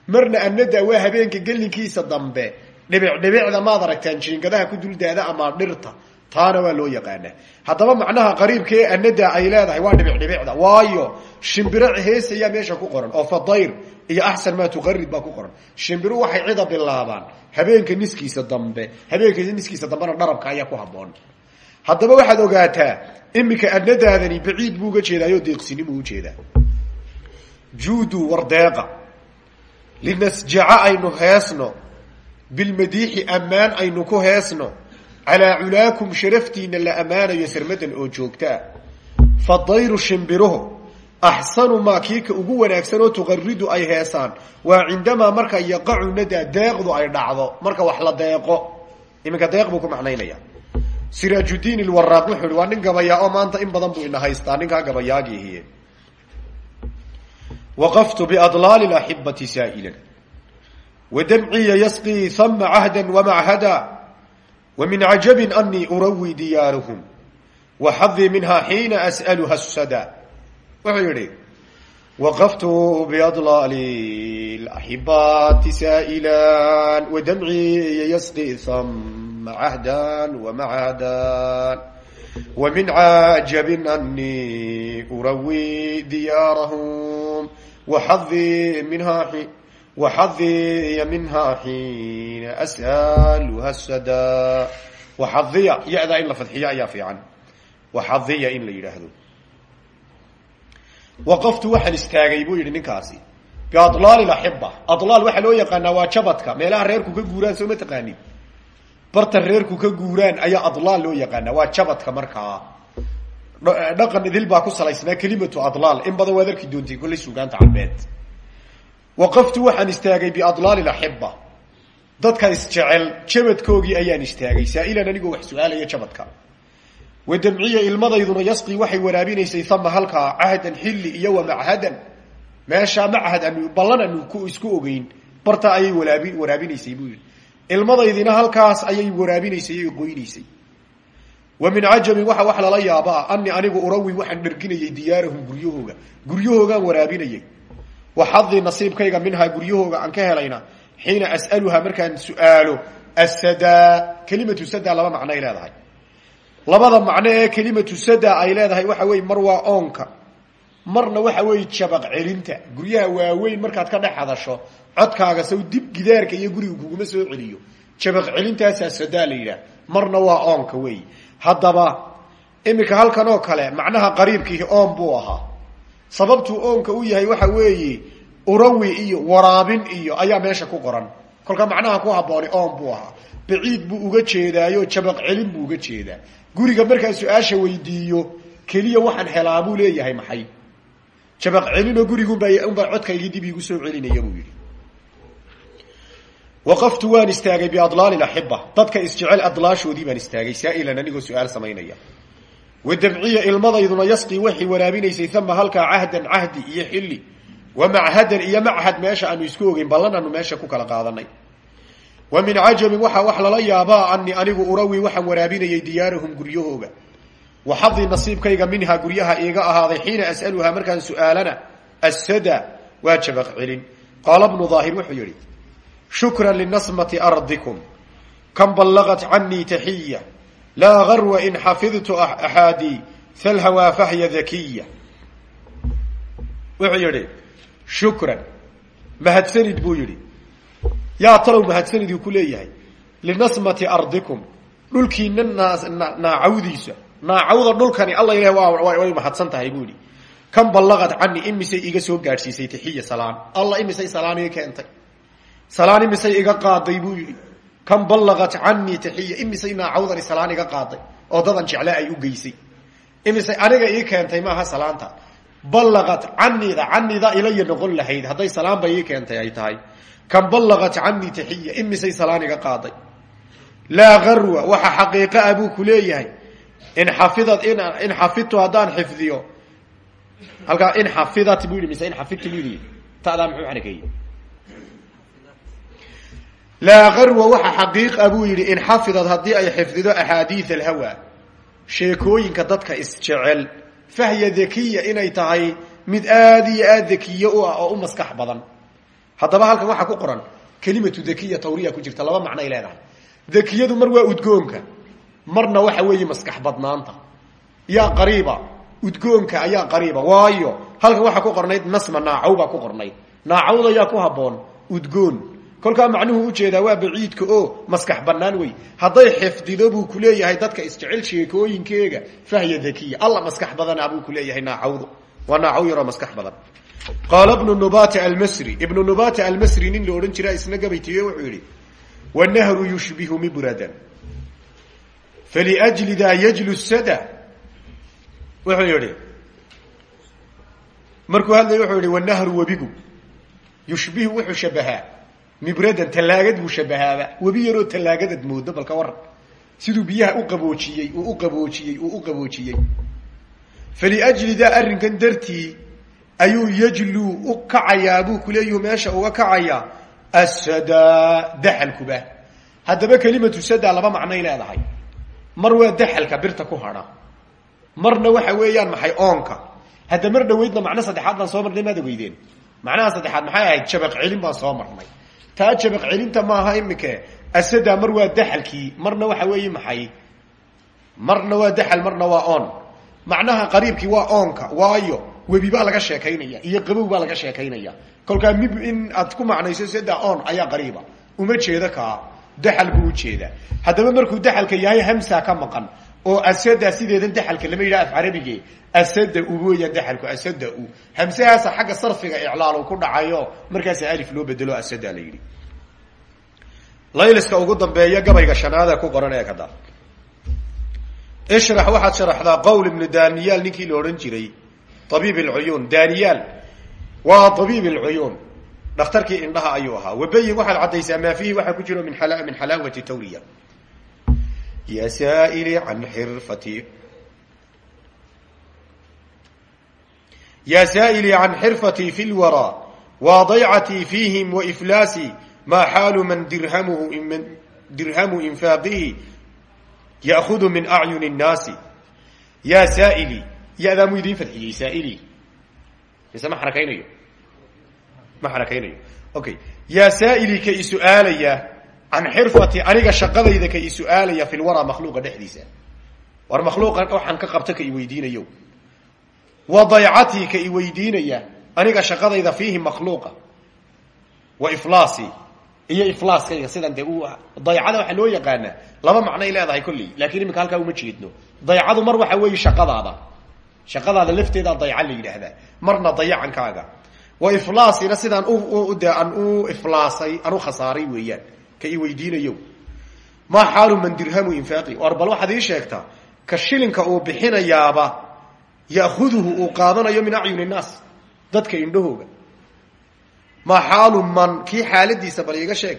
Marna annada waa habeenka gelinkiisa dambe dhibic dhibicda maad aragtaan jiingadaha ku duldaada ama dhirta taana waa loo yaqaanaa haddaba macnaha qariibka ee annada ay leedahay waa dhibic dhibicda. Waayo shimbiro hees ayaa meesha ku qoran oo fadayr iyo axsan maa tuqarid baa ku qoran. Shimbiru waxay cida bilaabaan. Habeenka niskiisa dambe habeenka niskiisa dambena dharabka ayaa ku haboon haddaba waxaad ogaataa iminka annadaadani baciid buu uga jeedaayo deeqsinimuu u jeedaa juudu wardeeqa. Linasjaca aynu heesno bilmadiixi ammaan aynu ku heesno calaa culaakum sharaftiina la ammaanayo sarmadan oo joogtaa fadayru shimbiruhu axsanu maa kiika ugu wanaagsan oo tuqaridu ay heesaan. Waa cindamaa marka yaqacu nadaa deeqdu ay dhacdo. Marka wax la deeqo iminka deeq buu ku macnaynaya. Siraajudiin ilwaraaq wuxuu ihi waa nin gabayaa oo maanta in badan buu ina haystaa ninkaa gabayaagiihiye waqaftu biadlaali axibati saa'ilan wadamciya yasqii hama cahda wamachada wamin cajabin anii urawi diyaaruhum waxadii minhaa xiina as'aluha sada wuxuu yihi waqaftu biadlaali axibati saa'ilan wadamciya yasqii hama cahda wamachada anii urawi diyaarahum waxadii minhaa waxadiya minhaa xiina as'aluha sada waxadiya ya-daa in la fadxiyo ayaa fiican waxadiya in la yidhaahdo waqaftu waxaan istaagay buu yidhi ninkaasi biadlaali axiba adlaal waxaa loo yaqaanaa waa jabadka meelaha reerku ka guuraan soo ma taqaanin barta reerku ka guuraan ayaa adlaal loo yaqaanaa. Waa jabadka markaa dhaqan idil baa ku salaysnaa kelimatu adlaal. In badan waad arki doontay kollay sugaanta carbeed. Waqaftu waxaan istaagay biadlaali axiba dadka isjecel jabadkoogii ayaan istaagay. Saailan anigoo wax su'aalaya jabadka. Wadamciya ilmadayduna yasqii waxay waraabinaysay ama halkaa cahdan xilli iyo wamachadan meeshaa machad anu ballan anu ku isku ogeyn. Barta ayay waraabi waraabinaysay buu yihi ilmadaydina halkaas ayay waraabinaysay ay qoynaysay wa min cajabin waxa wax lala yaabaa ani anigu urawi waxaan dherginayay diyaarahum guryahooga. Guryahoogaan waraabinayay. Waxadii nasiibkayga minhaa guryahooga aan ka helayna xiina as'aluhaa markaan su'aalo asadaa kelimatu sada laba macnoay leedahay. Labada macno ee kelimatu sada ay leedahay waxa weye mar waa oonka marna waxa weeye jabaq celinta. Guryaha waaweyn markaad ka dhex hadasho codkaaga saw dib gidaarka iyo guriga kuguma soo celiyo. Jabaq celintaasaa sadaa la marna waa oonka wey haddaba iminka halkan oo kale macnaha qariibkiihi oon buu ahaa. Sababtuu oonka u yahay waxa weeye urawi iyo waraabin iyo ayaa meesha ku qoran. Kolka macnaha ku habooni oon buu ahaa. Baciid buu uga jeedaayo jabaq celin buu uga jeedaa. Guriga markaan su'aasha weydiiyo keliya waxaan helaa buu leeyahay maxay jabaq celinoo gurigunbaa unbaa codkaygii dib iigu soo celinaya buu yidhi. Waqaftu waan istaagay biadlaali laxiba dadka isjecel adlaashoodii baan istaagay saa'ilan anigoo su'aal samaynaya. Wadabciya ilmadayduna yasqii waxay waraabinaysay ama halkaa cahdan cahdi iyo xilli. Wa machadan iyo machad meesha aanu isku ogeyn ballan aanu meesha ku kala qaadanay. Wa min cajabin waxaa wax lala yaabaa ani anigu urawi waxaan waraabinayay diyaarahum guryahooga wa xadii nasiibkayga minhaa guryaha iiga ahaaday xiina as'aluhaa markaan su'aalana assada waa jabaq celin. Qaala bnu daahir wuxuu yidhi shukran linasmati ardikum. Kan ballaqat canii taxiya. Laa garwa in xafidtu axaadii falhawaa fahya dakiya. Wuxuu yidhi shukran. Mahadsanid buu yidhi yaa talow mahadsaniduu ku leeyahay. Linasmati ardikum naacawda dhulkani alla ilaah way mahadsan tahay buu kan ballaqad cani imisay iga soo gaadhsiisay taxiya salaan. Alla imisay salaan ii keentay. Salaan imisay iga qaaday buu kan ballaqat canii taxiya imisay naacawdani salaan iga qaaday oo dadan jecle ay u geysay. Imisay aniga ii keentay maaha salaanta. Ballaqat canida canida ilaya noqon lahayd hadday salaanba ii keentay ay tahay. Kan ballaqat canii taxiya imisay salaan iga qaaday. Laa garwa waxa xaqiiqa ah buu in xafidad in xafidtu haddaan xifdiyo. Halkaa in xafidat yidhi mise in xafidtu buu yidhi. Tadaa muxuu xarakeeyey laa garwa waxa xaqiiqa buu yidhi in xafidad haddii ay xifdido axaadiid alhawa. Sheekooyinka dadka isjecel. Fahya dakiya inay tahay mid aada iyo aada dakiye ah oo u maskax badan. Haddaba halkan waxaa ku qoran kelimatu dakiya tawriya ku jirta laba macno ay leedahay. Dakiyadu mar waa udgoonka marna waxa weeye maskax badnaanta. Yaa qariiba udgoonka ayaa qariiba. Waayo halkan waxaa ku qornayd nasma naacaw baa ku qornayd. Naacawda yaa ku habboon udgoon. Kolkaa macnuhu u jeedaa waa baciidka oo maskax banaan wey hadday xifdido buu kuleeyahay dadka isjecel sheekooyinkeega. Fahya dakiya. Alla maskax badana buu kuleeyahay naacawdu waa naacaw maskax badan. Qaala bnu nubata almasri. Ibnu nubata almasri nin la odhan jira isna gabaytiye wuxuu yihi wanahru yushbihu mibradan falijli daa yajlu sada wuxuu yihi markuu hadlay wuxuu yihi wanahru webigu yushbihu wuxuu shabahaa mibradan tallaagad buu shabahaaba webi yaroo tallaagadaad moodo balka waran siduu biyaha u qaboojiyey uu u qaboojiyey uu u qaboojiyey falijli daa arrinkan dartii ayuu yajluu u kacayaa buu kuleeyah meesha uga kacayaa asada daxalkuba haddaba kelimatu sada laba macnoy leedahay mar waa daxalka birta ku hadha marna waxa weeyaan maxay oonka. Hadda mar dhaweydna macno saddexaad baan soo marnay maad ogeydeen macnaha saddexaad maxay ahayd jabaq celin baan soo marnay. Taa jabaq celinta maaha imike asada mar waa daxalkii marna waxa weeye maxay? Marna waa daxal marna waa oon. Macnaha qariibkii waa oonka waayo webi baa laga sheekaynaya iyo qabow baa laga sheekaynaya. Kolkaa mib in aad ku macnayso sada on ayaa qariiba. Uma jeedo kaa daxal buu u jeedaa haddaba markuu daxalka yahay hamsa ka maqan oo asada sideedan daxalka lama yidhaha af carabige asada u weeyaan daxalku asada u hamsahaasa xagga sarfiga iclaal ku dhacayo markaasa alif loo bedelo asada la yidhi. Layliska ugu dambeeya gabayga shanaadee ku qoran ee kada ishrax waxaad sharaxdaa qowl ibnu daniyaal ninkii la odhan jiray abiib alcuyuun daniyaal waa abiib alcuyuun dhakhtarkii indhaha ayuu ahaa. Wabayin waxaad caddaysaa maa fiihi waxaa ku jiro min min xalaawati tawriya ya saaili can xirfati ya saa'ilii can xirfatii fi lwaraa wa daycatii fiihim waiflaasi maa xaalu man dirhamhu dirhamu infaaqihi ya'hudu min acyuni nnaasi. Ya saaili. Yadaa muu idiin fadxiyey saaili. Mise ma xarakaynayo ma xarakaynayo okay yaa saaili ka i su'aalaya can aniga shaqadayda ka i su'aalaya fi lwaraa makhluuqa dhexdiisa. War makhluuqan waxaan ka qabta ka i weydiinayo. Wa daycatii ka i weydiinaya aniga shaqadayda fiihi makhluuqa. Wa iflaasi iyo iflaaskayga sidan dee u daycada waxaa loo yaqaanaa laba macnoay leedahay kolley laakiin iminka halkaa uma jeedno. Daycadu mar waxa weeye shaqadaada. Shaqadaada lafteedaa dayca la yidhaahdaa marna dayacankaaga wa iflaasina sidaan u iflaasay aan u khasaaray weeyaan. Ka i weydiinayo. Maa xaalu man dirhamu infaaqi war bal waxaad ii ka shilinka uu bixinayaaba ya'huduhu uu qaadanayo min acyuni nnaas dadka indhahooga ma xaalu man kii xaaladiisa bal iga sheeg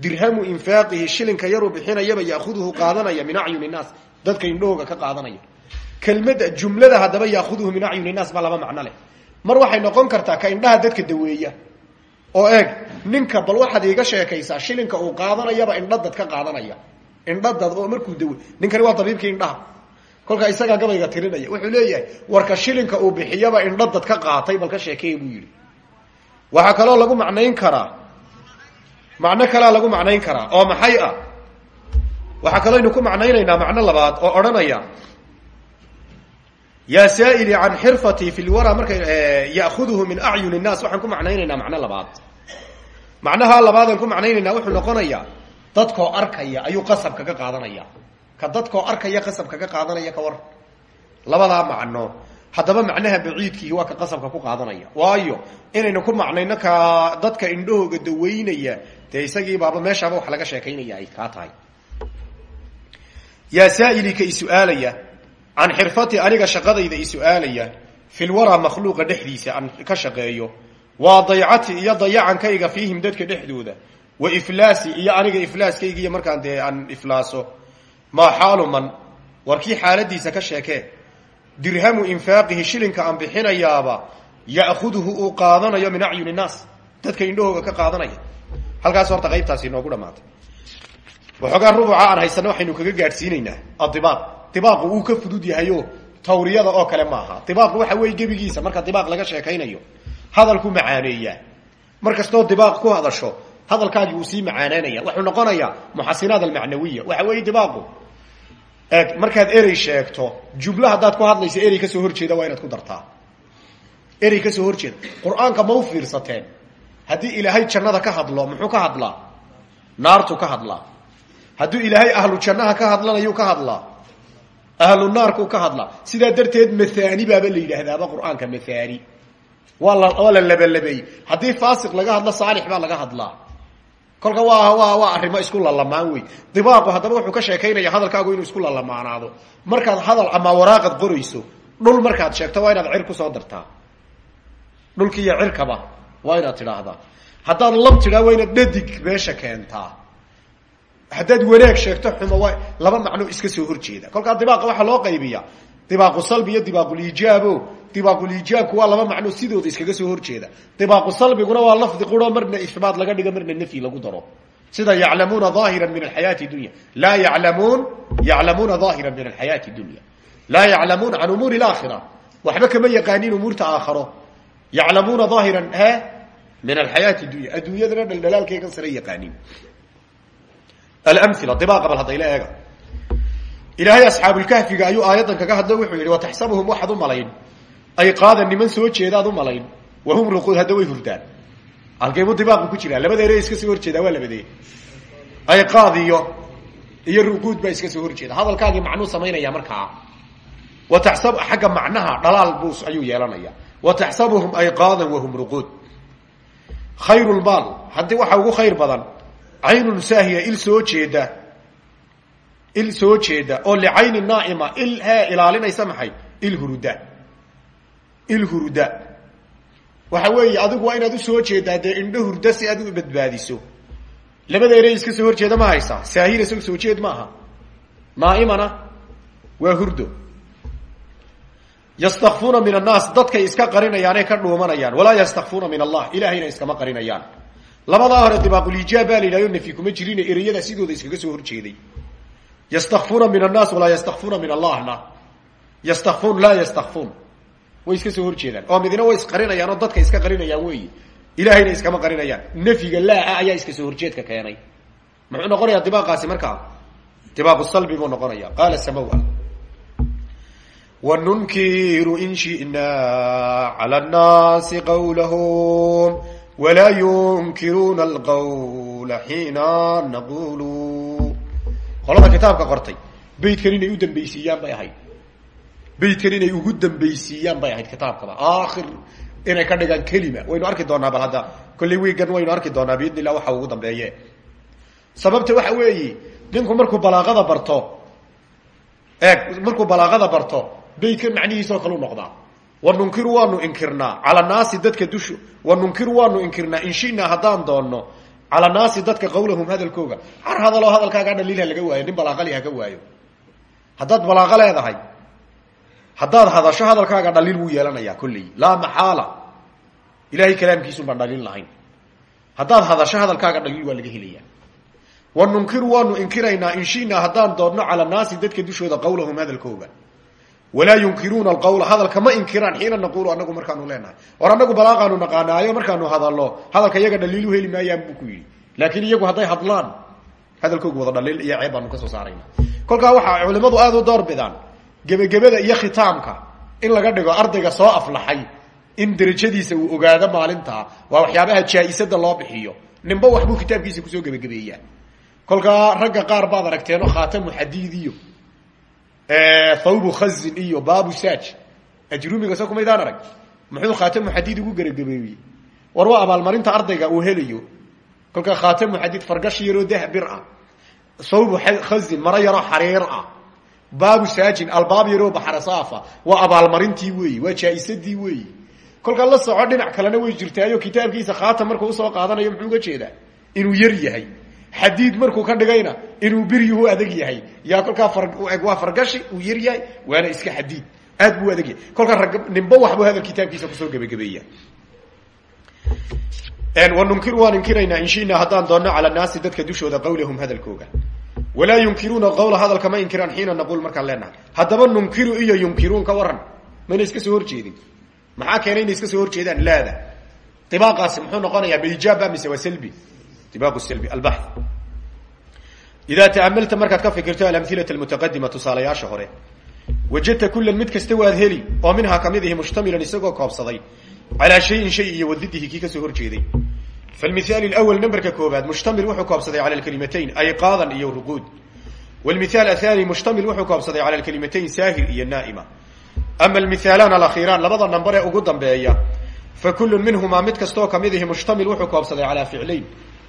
dirhamu infaaqihi shilinka yaruu bixinayaba yaahuduhu qaadanaya min acyuni naas dadka indhahooga ka qaadanaya. Kelmada jumlada haddaba yaahuduhu min acyuni naas baa laba macno leh mar waxay noqon kartaa ka indhaha dadka daweeya. Oo eeg ninka bal waxaad iiga sheekaysaa shilinka uu qaadanayaba indhadad ka qaadanaya. Indhadad oo markuu dawe ninkani waa dabiibkii indhaha. Kolkaa isagaa gabayga tirinaya. Wuxuu leeyahay warka shilinka uu bixiyaba indhadad ka qaatay bal ka sheekeeya buu yidhi. Waxaa kaloo lagu macnayn karaa macno kalea lagu macnayn karaa oo maxay ah? Waxaa kaloo aynu ku macnaynaynaa macno labaad oo odhanaya yaa saa'ili can xirfatii fi lwara markay ya'huduhu min acyuni nnaas waxaan ku macnaynaynaa macno labaad. Macnaha labaadaan ku macnaynaynaa wuxuu noqonayaa dadkoo arkaya ayuu qasab kaga qaadanaya. Ka dadkoo arkaya qasab kaga qaadanaya ka war. Labadaa macno. Haddaba macnaha baciidkiihi waa ka qasabka ku qaadanaya. Waayo inaynu ku macnayno ka dadka indhahooga daweynaya dee isagii baaba meeshaaba wax laga sheekaynaya ay kaa tahay. Yaa saa'ili ka isu'aalaya can xirfati aniga shaqadayda isu'aalaya fi lwaraa makhluuqa dhexdiisa aan ka shaqeeyo waa daycati iyo dayacankayga fiihim dadka dhexdooda wa iflaasi iyo aniga iflaaskayga iyo markaan dee aan iflaaso. Maa man war kii xaaladiisa ka sheekee dirhamu infaaqihi shilinka aan bixinayaaba ya'huduhu uu qaadanayo min acyuni nnaas dadka indhahooga ka qaadanaya. Halkaas horta qaybtaasi inoogu dhamaatay waxoogaa rubuca aan waxaynu kaga gaadhsiinaynaa adibaaq dibaaqu wuu ka fudud yahayo tawriyada oo kale maaha. Dibaaqu waxa weeye gebigiisa marka dibaaq laga sheekaynayo hadalku macaaneeyaa mar dibaaq ku hadasho hadalkaagi wuu sii macaaneynaya wuxuu noqonayaa muxasinaat almacnawiya. Waxa weeye dibaaqu eeg markaad erey sheegto jumlo haddaad ku hadlayso erey ka soo horjeeda waa inaad ku dartaa. Erey ka soo horjeeda qur'aanka ma u fiirsateen. Haddii ilaahay jannada ka hadlo muxuu ka hadlaa? Naartu ka hadlaa. Hadduu ilaahay ahlu jannaha ka hadlanayuu ka hadlaa ahlu naarkuu ka hadlaa sidaa darteed mathani baaba la yidhaahdaaba qur'aanka mathani waa la labalabeeyey haddii faasiq laga hadlo saalix baa laga hadlaa. Kolka waa waa waa arrimo isku lalamaan wey. Dibaaqu haddaba wuxuu ka sheekaynaya hadalkaagu inuu isku lalamaanaado markaad hadal ama waraaqad qorayso dhul markaad sheegto waa inaad cir ku soo dartaa. Dhulkiiyo cirkaba waa inaad tidhaahdaa. Haddaad lab tidhaa waa inaad dhadig meesha keentaa haddaad wanaag sheegto xumo laba macno iska soo horjeeda kolkaa dibaaqa waxaa loo qaybiya dibaaqu salbi iyo dibaaquliijaabo dibaaquliijaabku waa laba macno sidooda iskaga soo horjeeda dibaaqu salbiguna waa lafdi quro marna isbaat laga dhigo marna nafyi lagu daro. Sida yaclamuuna aahira min alxayaati dunya. Laa yaclamuun yaclamuuna aahira min alxayaati dunya. Laa yaclamuun can umuuri aakhira waxba kama yaqaanin umuurta aakharo yaclamuuna aahiran min alxayaati dunya. Adduunyadana dhaldhalaalkaygan sare yaqaanin alamila dibaaqa bal haddayla eega ilaahay asxaabulkahfiga ayuu aayaddan kaga hadlo wuxuu yidhi wataxsabuhum waxaad u malayn. Ay qaadan niman soo jeedaad u malayn. Wahum ruquud hadda way hurdaan. Halkeebuu dibaaqu ku jiraa labada ere iska soo horjeedaa waa labadee. Ay qaad iyo iyo ruquud baa iska soo horjeeda hadalkaagii macnuu samaynaya markaa. Wataxsab xagga macnaha dhalaal buu ayuu yeelanaya wataxsabuhum ay qaadan wahum ruquud. Khayru lmaal haddii waxa ugu khayr badan caynun saahiya il soo jeeda il soo jeeda oo licayni naaima il hee ilaalinaysa maxay il huruda il huruda waxa weeye adigu waa inaad u soo jeedaa dee indho hurda si aad u badbaadiso labada ere iska soo horjeeda ma haysaa saahina isaga soo jeed maaha naaimana waa hurdo yastakfuuna min annaas dadkay iska qarinayaanay ka dhuumanayaan walaa yastakfuuna min allah ilahayna iskama qarinayaan labadaa hore dibaaqulijaab baa la yidhahdo nafyi kuma jirin ereyada sidooda iskaga soo horjeeday. Yastakfuuna min annaas walaa yastakfuuna min allahna yastakfuun laa yastakfuun way iska soo horjeedaan. Oo midna way isqarinayaan oo dadka iska qarinayaan weyi ilahayna iskama qarinayaan. Nafyiga laa ayaa iska soo horjeedka keenay. Muxuu noqonayaa dibaaqaasi markaa? Dibaaqu salbi buu noqonaya qaala samawa wanunkiru in shi'naa cala annaasi qawlahum walaa yunkiruuna alqawla xiina naqulu qolada kitaabka qortay beydkan inay u dambaysiiyaan bay ahayd. Beydkan inay ugu dambaysiiyaan bay ahayd kitaabkaba. Aakhir inay ka dhigaan kelima. Waynu arki doonaa bal hadda kolley wiigan waynu arki doonaa biidn illah waxa ugu dambeeye sababta waxa weeye ninku markuu balaaqada barto eeg markuu balaaqada barto beydkan macnihiisoo kalu noqdaa wanunkiru waanu inkirnaa cala naasi dadka dusho wanunkiru waanu inkirnaa in shinaa haddaan doonno. Cala naasi dadka qawlahum hadalkooga. Har hadaloo hadalkaagaa dhaliil ha laga waayo. Nin balaaqali haka waayo. Haddaad balaaqo leedahay haddaad hadasho hadalkaaga dhaliil wuu yeelanayaa kolley. Laa maxaala. Ilahay kalaamkiisun baan dhaliil lahayn. Haddaad hadasho hadalkaaga dhaliil waa laga helaya wanunkiru waanu inkiraynaa. In shinaa haddaan doonno. Cala naasi dadka dushooda qawlahum hadalkooga walaa yunkiruuna alqawla hadalka ma inkiraan xiina naquulu anagu markaanu leenahay. War anagu balaaqaanu naqaanaayo markaanu hadalno hadalka iyaga dhaliil u heli maayaan buu ku yidhi. Laakiin iyagu hadday hadlaan hadalkoogu wada dhaliil iyo ceeb baanu ka soo saarayna. Kolkaa waxaa culimadu aada u door bidaan gebagabada iyo khitaamka in laga dhigo ardayga soo aflaxay in derajadiisa uu ogaado maalintaa waa waxyaabaha jaa-isada loo bixiyo. Ninba waxbuu kitaabkiisa ku soo gebagabeeyaa kolkaa ragga qaar baad aragteeno khaatamu xadiid iyo thawbu khazin iyo baabu saaj. Ajrumiga so kumaydaan arag. Muxuu khaatamu xadiid ugu gebagabeeyey war waa abaalmarinta ardayga uu helayo. Kolkaa khaatamu xadiid fargash yaroo dah bir ah. Thawbu khazin maro yaroo xariir ah. Baabu saajin albaab yaroo baxrasaafa waa abaalmarintii weeyi waa jaa-isadii weeyi. Kolkaa la soco dhinac kalena way jirtaayo kitaabkiisa khaatam markuu u soo qaadanayo muxuu uga jeedaa? Inuu yar yahay xadiid markuu ka dhigayna inuu biryuhu adeg yahay. Yaa kolkaa waa fargashi uu yar yahay waana iska xadiid aad buu adeg yahay. Kolkaa rag ninba waxbuu hadal kitaabkiisa ku soo gebagabeeya wanunkiru waan inkiraynaa in shinaa haddaan doonno cala naasi dadka dushooda qawlahum hadalkooga. Walaa yunkiruuna qawla hadalka ma inkiraan xiina naquul markaan leenahay. Haddaba nunkiru iyo yunkiruun ka waran. Mayna iska soo horjeedin. Maxaa keenay inay iska soo horjeedaan? Laada. Ibaaqaasi muxuu noqonayaa biijaabba mise waa salbi ibaaqu salbi albax idaa ta'amalta markaad ka fikirto alamhilata almutaqadima tusaalayaasha hore wajadta kulan mid kasta waad heli oo minhaa ka mid ihi mushtamilan isagoo koobsaday calaa shayin shay iyo wadidihi kii ka soo horjeeday. Falmithaal lwal numberka koobaad mushtamil wuxuu koobsaday cala lkalimatayn ayqaadan iyo ruquud. Wlmithaal athani mushtamil wuxuu koobsaday cala lkalimatayn saahir iyo naa'ima. Ama almithaalaan alakhiiraan labada namber ee ugu dambeeya fa kullun minhumaa mid kastoo ka mid ihi mushtamil wuxuu koobsaday calaa ficlayn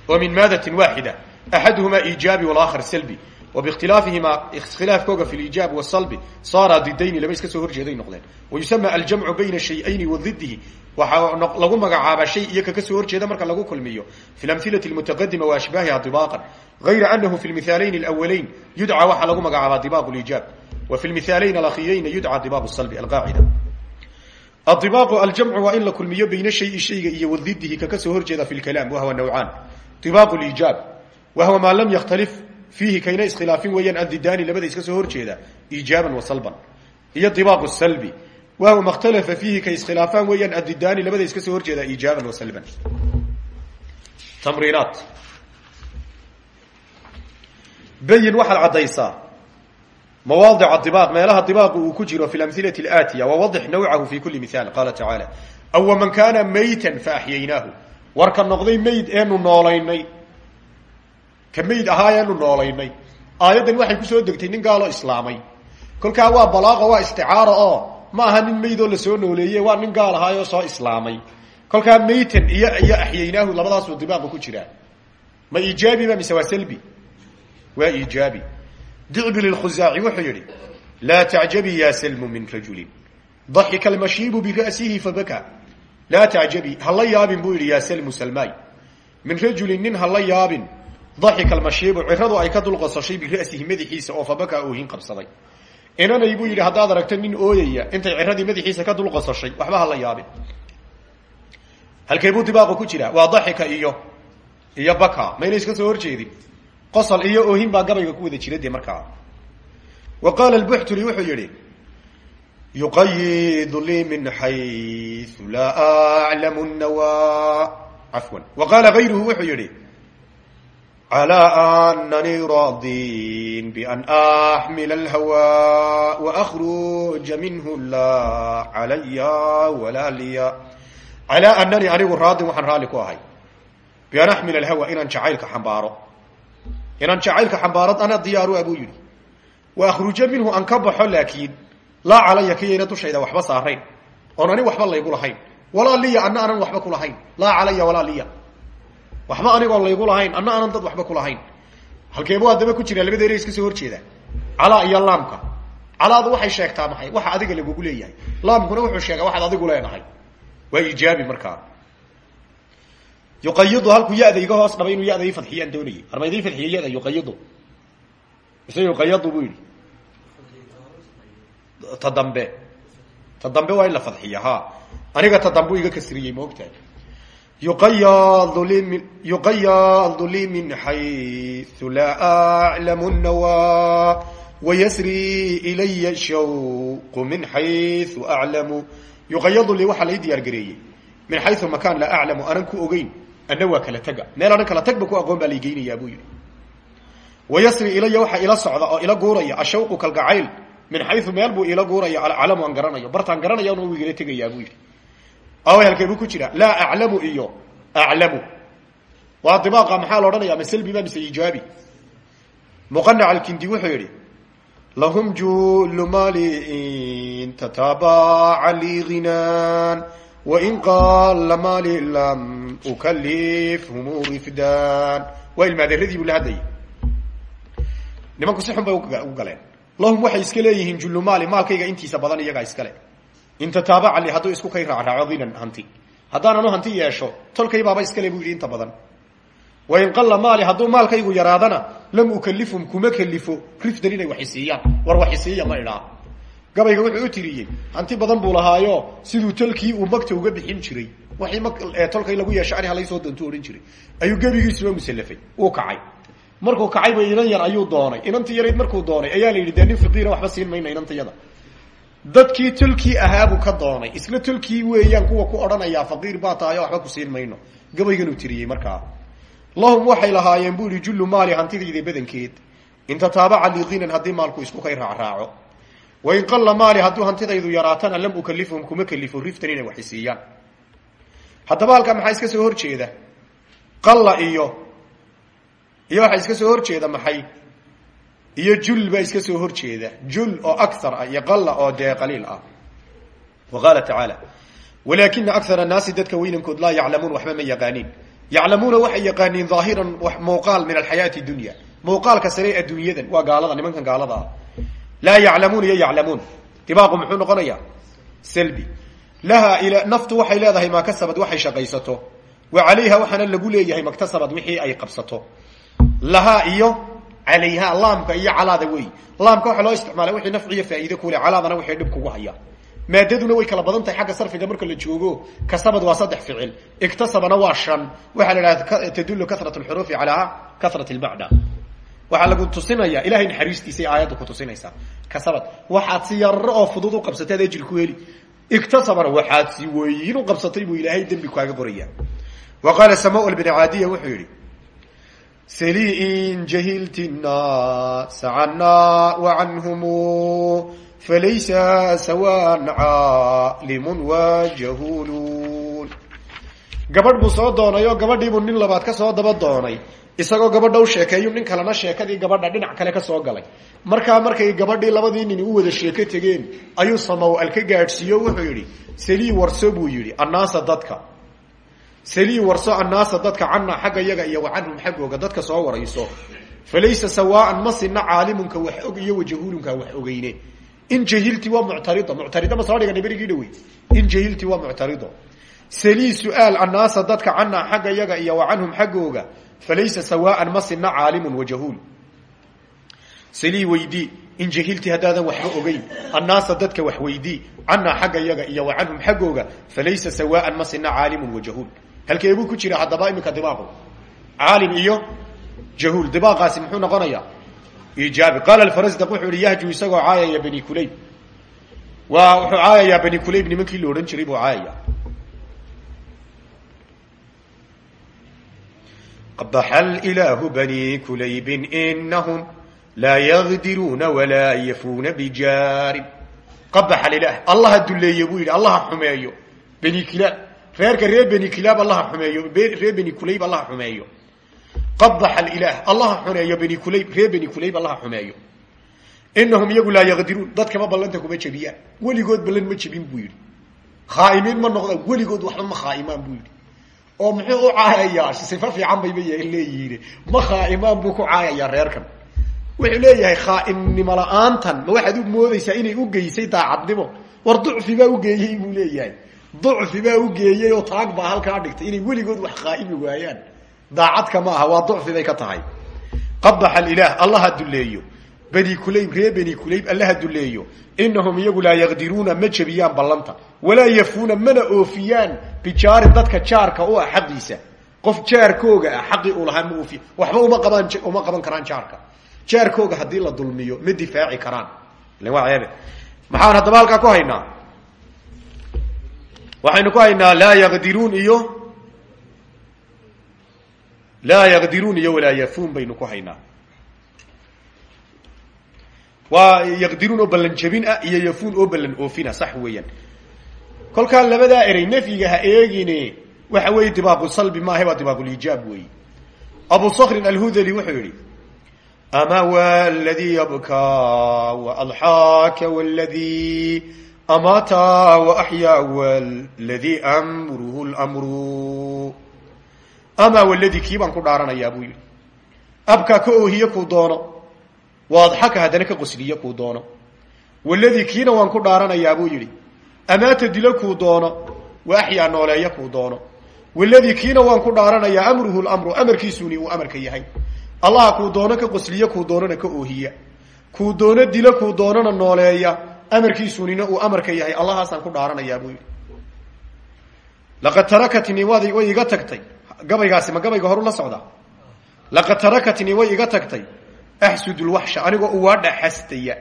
oo min maadatin waaxida axaduhumaa iijaabi walaakar salbi wbikhtilaafihimaa ikhtilaafkooga fi liijaab wasalbi saara didayni laba iska soo horjeeday noqdeen wayusama aljamcu bayna shayayni wa didihi waxaa lagu magacaabaa shay iyo kaka soo horjeeda marka lagu kulmiyo fi lamhilati lmutaqadima wa ashbaahiha dibaaqan gayra anahu fi lmithaalayn alawalayn yudcaa waxaa lagu magacaabaa dibaaq liijaab wa fi lmithaalayn alakhirayna yudcaa dibaaq salbi alqaacida adibaaqu aljamcu waa in la kulmiyo bayna shayi shayga iyo wadidihi kaka soo horjeeda fi lkalaam wahwa nawcaan dibaaq liijaab wahwa maa lam yakhtalif fiihi kayna iskhilaafin weeyaan addidaani labada iska soo horjeeda iijaaban wa salban iyo dibaaqu salbi wahwa makhtalafa fiihi kay iskhilaafaan weeyaan addidaani labada iska soo horjeeda iijaaban wa salban tamriinaat bayin waxaad caddaysaa mawaadica dibaaq meelaha dibaaqu uu ku jiro fi lamhilati alaatiya wawadix nawcahu fi kuli mihaal qaala tacaala aw man kaana maytan faaxyaynaahu warka noqday mayd eenu noolaynay. Ka mayd ahaayeenu noolaynay. Aayaddan waxay ku soo degtay nin gaaloo islaamay. Kolkaa waa balaaqo waa isticaaro oo ma aha nin maydoo la soo nooleeye waa nin gaal ahaayoo soo islaamay. Kolkaa maytan iyo iyo axyaynaahu labadaasuu dibaaqu ku jiraa ma iijaabiba mise waa salbi? Waa iijaabi dicbi lilkhusaaci wuxuu yidhi laa tacjabi ya salmu min rajulin. Daxika almashiibu bira'sihi fabaka laa tacjabi hala yaabin buu yidhi ya salmu salmaay min rajulin nin hala yaabin. Daxika almashiibu ciradu ay ka dulqosashay bira'sihi madaxiisa oo fabaka oohin qabsaday. Inanay buu yidhi haddaad aragto nin ooyaya intay ciradii madaxiisa ka dulqosashay waxba hala yaabin. Halkee buu dibaaqu ku jiraa? Waa daxika iyo iyo baka. Mayna iska soo horjeedin qosol iyo oohin baa gabayga ku wada jira dee markaa. Wa qaala buxtuli wuxuu yihi yuqayidu lii min xayu laa aclamu nawa cafwan wa qaala gayruhu wuxuu yihi calaa ananii raadin bian axmila alhawa waakruja minhu la calaya walaa liya calaa ananii anigu raadin waxaan raalli ku ahay bian axmila alhawa inaan jacaylka xambaaro inaan jacaylka xambaarad ana diyaaru a buu yidhi wa akhruja minhu aan ka baxo laakiin laa calaya kiyayna dushayda waxba saarayn. Oon ani waxba laygu lahayn. Walaa liya ana anan waxba ku lahayn. Laa calaya walaa liya. Waxba anigoon laygu lahayn ana anan dad waxba ku lahayn. Halkeebu haddaba ku jiraa? Labada ere iska soo horjeeda calaa iyo laamka. Calaadu waxay sheegtaa maxay? Waxa adiga lagugu leeyahay. Laamkuna wuxuu sheegaa waxaad adigu leenahay. Waa ijaabi markaa. Yuqayidu halkuu ya-da iga hoos dhaba inuu ya-da ii fadxiyaan doonayay. Arma fadxiya ya-da yuqayidu mise yuqayadu buu yidhi tadambe. Tadambe waa in la fadxiya ha aniga tadambe iga kasriyey maogtahay yuqayadu li yuqayadu li min xayu laa aclamu nawa wayasri ilaya shawqu min xayu aclamu yuqayadu li waxaa lai diyaar gareeyey min xayu makaan laa aclamu anan ku ogeyn ana waa kala tega meel anan kala tagba ku aqoon baa laigeynaya buu yihi wayasri ilaya waxaa ila socda oo ila guuraya ashawqu kalgacayl min xayu meel buu ila guuraya aclamu aan garanayo. Bartaan garanaya u igala tegayaa buu halkee buu ku jira laa aclamu iyo aclamu. Waa dibaaqa maxaa la odhanaya ma mise ijaabi? Muqanac alkindi wuxuu yihi lahum julu mali in tataabaca lii ghinaan wain qaala mali lam ukalifhum rifdaan. Waa ilmaadeeradii buu la hadlayay. Nimanku si xun bay u galeen lahum waxay iska leeyihiin jullu maali maalkayga intiisa badan iyagaa iskale in tataabaca li hadduu isku kay raacraaco dinan hanti. Haddaan anu hanti yeesho tolkaybaaba iskale buu yidhi inta badan. Wain qalla maali hadduu maalkaygu yaraadana lam ukalifhum kuma kelifo rifdan inay waxisiiyaan war waxisiiya ma idhaa. Gabayga wuxuu u tiriyey hanti badan buu lahaayo siduu tolkii uu magta uga bixin jiray. Waxii m tolkay lagu yeesho ani halaysoo doonto odhan jiray ayuu gebigiisuba musalafay uu kacay markuu kacayba inan yar ayuu doonay. Inantii yarayd markuu doonay ayaa la yidhi dee waxba siin mayna inantayada dadkii tolkii ahaabuu ka doonay. Isla tolkii weeyaan kuwa ku odhanayaa faqiir baa tahay o waxba ku siin mayno. Gabayganuu tiriyey markaa. Lahum waxay lahaayeen buu jullu maali hantidayda badankeed. In tataabaca liqinan haddii maalku isku kay raacraaco. Wain qalla maali hadduu hantidaydu yaraatana lam ukalifhum kuma kelifo riftan inay waxisiiyaan haddaba halkaa maxaa iska soo horjeeda? Qalla iyo iyo waxaa iska soo horjeeda maxay? Iyo jul baa iska soo horjeeda jul oo akar ah qalla oo dee qaliil ah. Wa qaala tacaala walaakina akar annaasi dadka weynankood laa yaclamuun waxba ma yaqaaniin. Yaclamuuna waxay yaqaaniin aahiran muuqaal min alxayaati dunya. Muuqaalka sare adduunyadan waa gaalada nimankan gaalada ah. Laa yaclamuun iyo yaclamuun. Dibaaqu muxuu noqonayaa? Selbi laha naftu waxay leedahay maa kasabad waxay shaqaysato. Wa calayha waxaana lagu leeyahay maktasabad wixii ay qabsato lahaa iyo calayha laamka iyo calaada wey. Laamka waxaa loo isticmaalay wixii nafciyo faa'iide kule calaadana wixii dhib kugu haya. Maadaduna way kala badan tahay xagga sarfiga marka la joogo kasabad waa saddex ficil iktasabana waa shan. Waxaa la idhahda tadullu karat lxuruufi calaa karat lmacna waxaa lagu tusinaya ilahay naxariistiisay aayadda ku tusinaysaa kasabad waxaad si yarro oo fudud u qabsatay ad ejil ku heli. Iktasabana waxaad si weyn u qabsatay buu ilaahay dembi kaaga qoraya wa qaala sama bn wuxuu yihi saliin jahilti naasa canna wacanhum falaysa sawaan caalimun wa jahuuluun gabadh buu soo doonay oo gabadhiibuu nin labaad ka soo daba doonay. Isagoo gabadha u sheekeeyu nin kalena sheekadii gabadha dhinac kale ka soo galay. Markaa markay gabadhii labadii nin u wada sheeko tegeen ayuu samaw al ka gaadhsiiyo wuxuu yidhi salii warso buu yidhi annaasa dadka salii warso annaasa dadka cana xagga yaga iyo wa canhum xaggooga dadka soo warayso. Falaysa sawaaan ma sina caalimunka wax og iyo wajahulunka wax ogeyne in jahilti waa muctarido muctarido ma soo dhigana berigii dhawey in jahilti waa muctarido salii su'aal annaasa dadka cana xagga yaga iyo wa canhum xaggooga falaysa sawaaan ma sina caalimun wajahuul salii weydii in jahilti haddaadan waxba ogeyn annaasa dadka wax weydii cana xagga yaga iyo wa canhum xaggooga falaysa sawaaan ma sina caalimun halkeebuu ku jira haddaba iminka dibaaqu caalim iyo jahuul dibaaqaasi muxuu noqonayaa? Ijaabi. Qaala alfarasdaq wuxuu ihi yahju isagoo caayaya bani kulayb. Waa wuxuu caayayaa bani kulayb nimankii la odhan jiray buu caayaya qabaxa ilaahu bani kulaybin inahum laa yaqdiruuna walaa yafuuna bijaarib qabaxa lilah allaha duleeye buu yidhi allaha xumeeyo bani kilaab reerka reer beni kilaab allaha xumeeyo reer beni kulayb allaha xumeeyo. Qabaxa alilaah allaha xuneeyo beni kulayb reer beni kulayb allaha xumeeyo. Inahum iyagu laa yaqdiruun dadkama ballanta kuma jebiyaan. Weligood ballan ma jebin buu yidhi. Khaaimiin ma noqdaan weligood waxba ma khaaimaan buu yidhi. Oo muxuu u caayayaa sifo fiican bayba leeyihiin. Ma khaaimaan buu ku caayayaa reerkan. Wuxuu leeyahay khaa'innimo la'aantan ma waxaad u moodaysaa inay u geysay daacadnimo? War ducfi baa ugeeyey buu leeyahay ducfi baa ugeeyey oo taag baa halkaa dhigtay inay weligood wax khaa'imi waayaan. Daacadka ma aha waa ducfi bay ka tahay. Qabax alilaah allaha duleeyo beni kulayb ree beni kulayb allaha duleeyo inahum iyagu laa yaqdiruuna ma jebiyaan ballanta walaa yafuuna mana oofiyaan bijaarin dadka jaarka u ah xaqiisa qof jaarkooga ah xaqii uu lahaa ma oofiya. Waxba uma qabaan uma qaban karaan jaarka. Jaarkooga haddii la dulmiyo ma difaaci karaan. Maxaan haddaba haynaa waxaynu ku haynaa laa yaqdiruun iyo laa yaqdiruun iyo walaa yafuun baynu ku haynaa. Waa yaqdiruun oo ballan jabin ah iyo yafuun oo ballan oofina sax weeyaan. Kolkaa labadaa erey nafyiga ha eegine waxa weeye dibaaqu salbi maaha waa dibaaquliijaab weeye. Abu skrin alhudali wuxuu yihi ama wladii yabkaa waadxaaka wladii amaata waaxyaa wladii amruhu lmru ama wladii kii baan ku dhaaranayaa buu yihi abkaa ka oohiye kuu doono waadxaka haddana ka qosliye kuu doono waladii kiina waan ku dhaaranayaa buu yidhi amaata dilo kuu doono waaxyaa nooleeya kuu doono waladii kiina waan ku dhaaranayaa amruhu lmru amarkiisuni uu amarka yahay allaha kuu doono ka qosliye kuu doonona ka oohiya kuu doono dilo kuu doonona nooleeya amarkiisunina uu amarka yahay allahaasaan ku dhaaranayaa buu laqad tarakatnii waad way iga tagtay. Gabaygaasi ma gabayga horu la socda laqad tarakatnii way iga tagtay. Axsud lwaxsha anigoo uwaadha xastaya.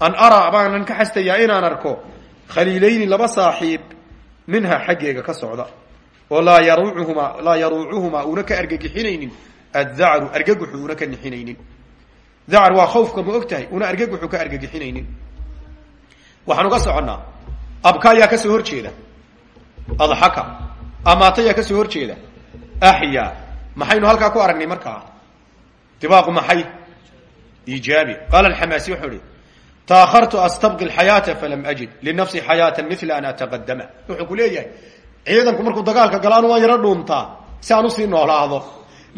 An araa baanan ka xastayaa inaan arko khaliilayni laba saaxiib minha xaggeega ka socda. Oo laa yaruucuhumaa laa yaruucuhumaa una ka argagixinaynin. Addacru argaguxu una ka nixinaynin. Dacar waa khawfka ma og tahay una argaguxu ka argagixinaynin waxaanu ka soconnaa. Abka ayaa ka soo hor jeeda. Adxaka amaata ayaa ka soo hor jeeda. Axyaa maxaynu halkaa ku aragnay markaa? Dibaaqu maxay? Iijaabi qaala alxamaasi wuxuu ihi taakhartu astabqi alxayaata falam ajid linafsi xayaatan mila an ataqadama wuxuu ku leeyahay ciidanku markuu dagaalka galaan waan yaro dhuuntaa si aan u sii noolaado.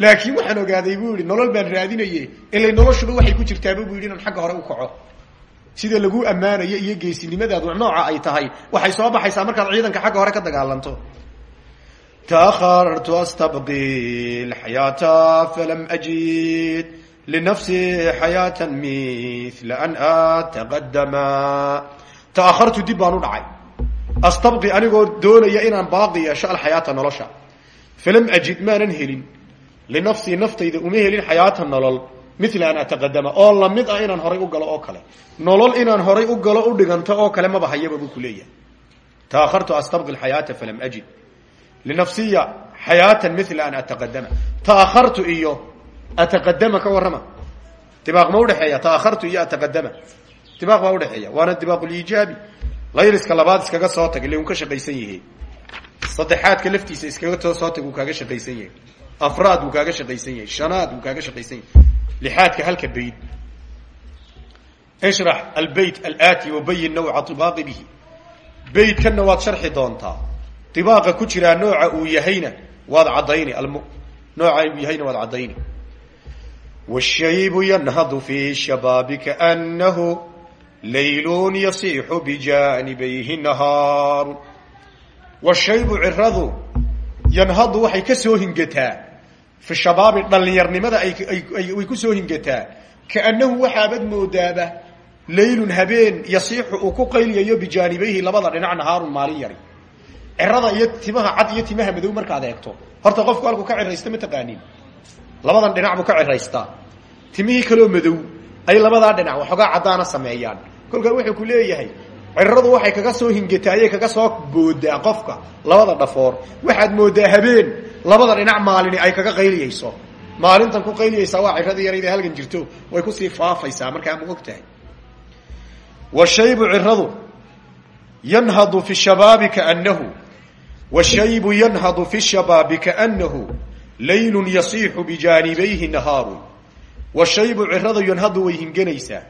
Laakiin waxaan ogaaday buu yihi nolol baan raadinaye ilay noloshuba waxay ku jirtaaba buu yidhi inaan xagga hore u kaco sida lagu amaanayo iyo geesinimadaaduc nooca ay tahay waxay soo baxaysaa markaad ciidanka xagga hore ka dagaalanto. Taharartu astabqi lxayaata falam ajid linafsi xayaatan mila an ataqadama taakhartu dib baan u dhacay. Astabqi anigoo doonaya inaan baaqi yeesho alxayaata nolosha. Falam ajid maanan helin. Linafsii naftayda uma helin xayaata nolol mil an ataqadama oo la mid ah inaan horay u galo oo kale. Nolol inaan horay u galo u dhiganto oo kale maba hayaba buu ku leeyahay. Taakhartu astabqi xayaata falam ajid. Linafsiya xayaatan mila an ataqadama. Taakhartu iyo ataqadama ka warrama. Dibaaq ma udhexeeya taakhartu iyo ataqadama. Dibaaq baa udhexeeya waana dibaaquliijaabi layliska labaad iskaga soo tag ile uu ka shaqaysan yahay. Saddexaadka laftiisa iskaga soo tag uu kaaga shaqaysan yahay. Afraad uu kaaga shaqaysan yahay. Shanaad uu kaaga shaqaysan yahay lixaadka halka bayd ishrax albeyt alaati wabayin nawca ibaaqi bihi beytkana waad sharxi doontaa dibaaqa ku jiraa nooca uu yahayna waad caddayni alm nooca uu yahayna waad caddayni washaybu yanhadu fi shabaabi kaanahu laylun yasiixu bijanibayhi nahaaru washaybu ciradu yanhadu waxay ka soo hingataa fi shabaabi dhallinyarnimada ay ku soo hingataa. Kaanahu waxaabad moodaaba laylun habeen yasiixu uu ku qayliyayo bijaanibayhi labada dhinac nahaarun maalin yari. Cirada iyo timaha cad iyo timaha madow markaad eegto. Horta qofku halku ka ciraysta ma taqaanin labadan dhinac buu ka ciraystaa. Timihii kaloo madow ay labadaa dhinac waxoogaa caddaana sameeyaan. Kolkaa wuxuu ku leeyahay ciradu waxay kaga soo hingataa ayay kaga soo boodaa qofka labada dhafoor. Waxaad moodaa labada dhinac maalini ay kaga qayliyayso maalintan ku qayliyaysaa waa ciradii yarayda halgan jirto way ku sii faafaysaa markaa ma og tahay washaybu ciradu yanhadu fi shabaabi kaanahu washaybu yanhadu fi shabaabi kaanahu laylun yasiixu bijaanibayhi nahaaru. Washaybu ciradu yanhadu way hinganaysaa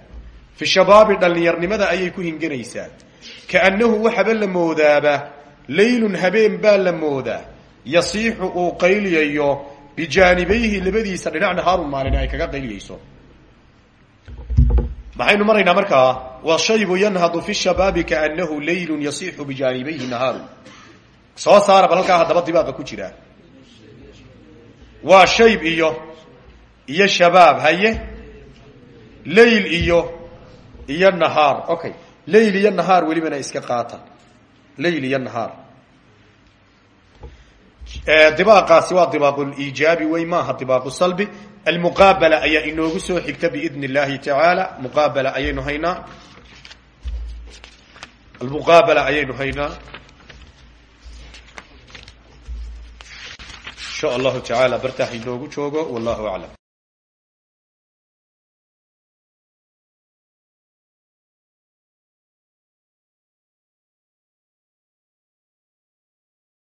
fi shabaabi dhallinyarnimada ayay ku hinganaysaa. Kaannahu waxaba la moodaaba laylun habeen baa la moodaa yasiixu uu qayliyayo bijaanibayhi labadiisa dhinac nahaarun maalin ay kaga qayliyayso. Maxaynu maraynaa markaa washaybu yanhadu fi shabaabi kaanahu laylun yasixu bijaanibayhi nahaaru. Soo saara bal halkaa haddaba dibaaqa ku jira. Waa shayb iyo iyo shabaab haye? Layl iyo iyo nahaar. Okay layl iyo nahaar welibana iska qaata. Layl iyo nahaar dibaaqaasi waa dibaaquliijaabi wey maaha dibaaqu salbi. Almuqaabala ayaa inoogu soo xigta biidn اllahi tacaala muqaabala ayaynu haynaa. Almuqaabala ayaynu haynaa. Insha allahu tacaala bartaax inoogu joogo. Wallahu aclam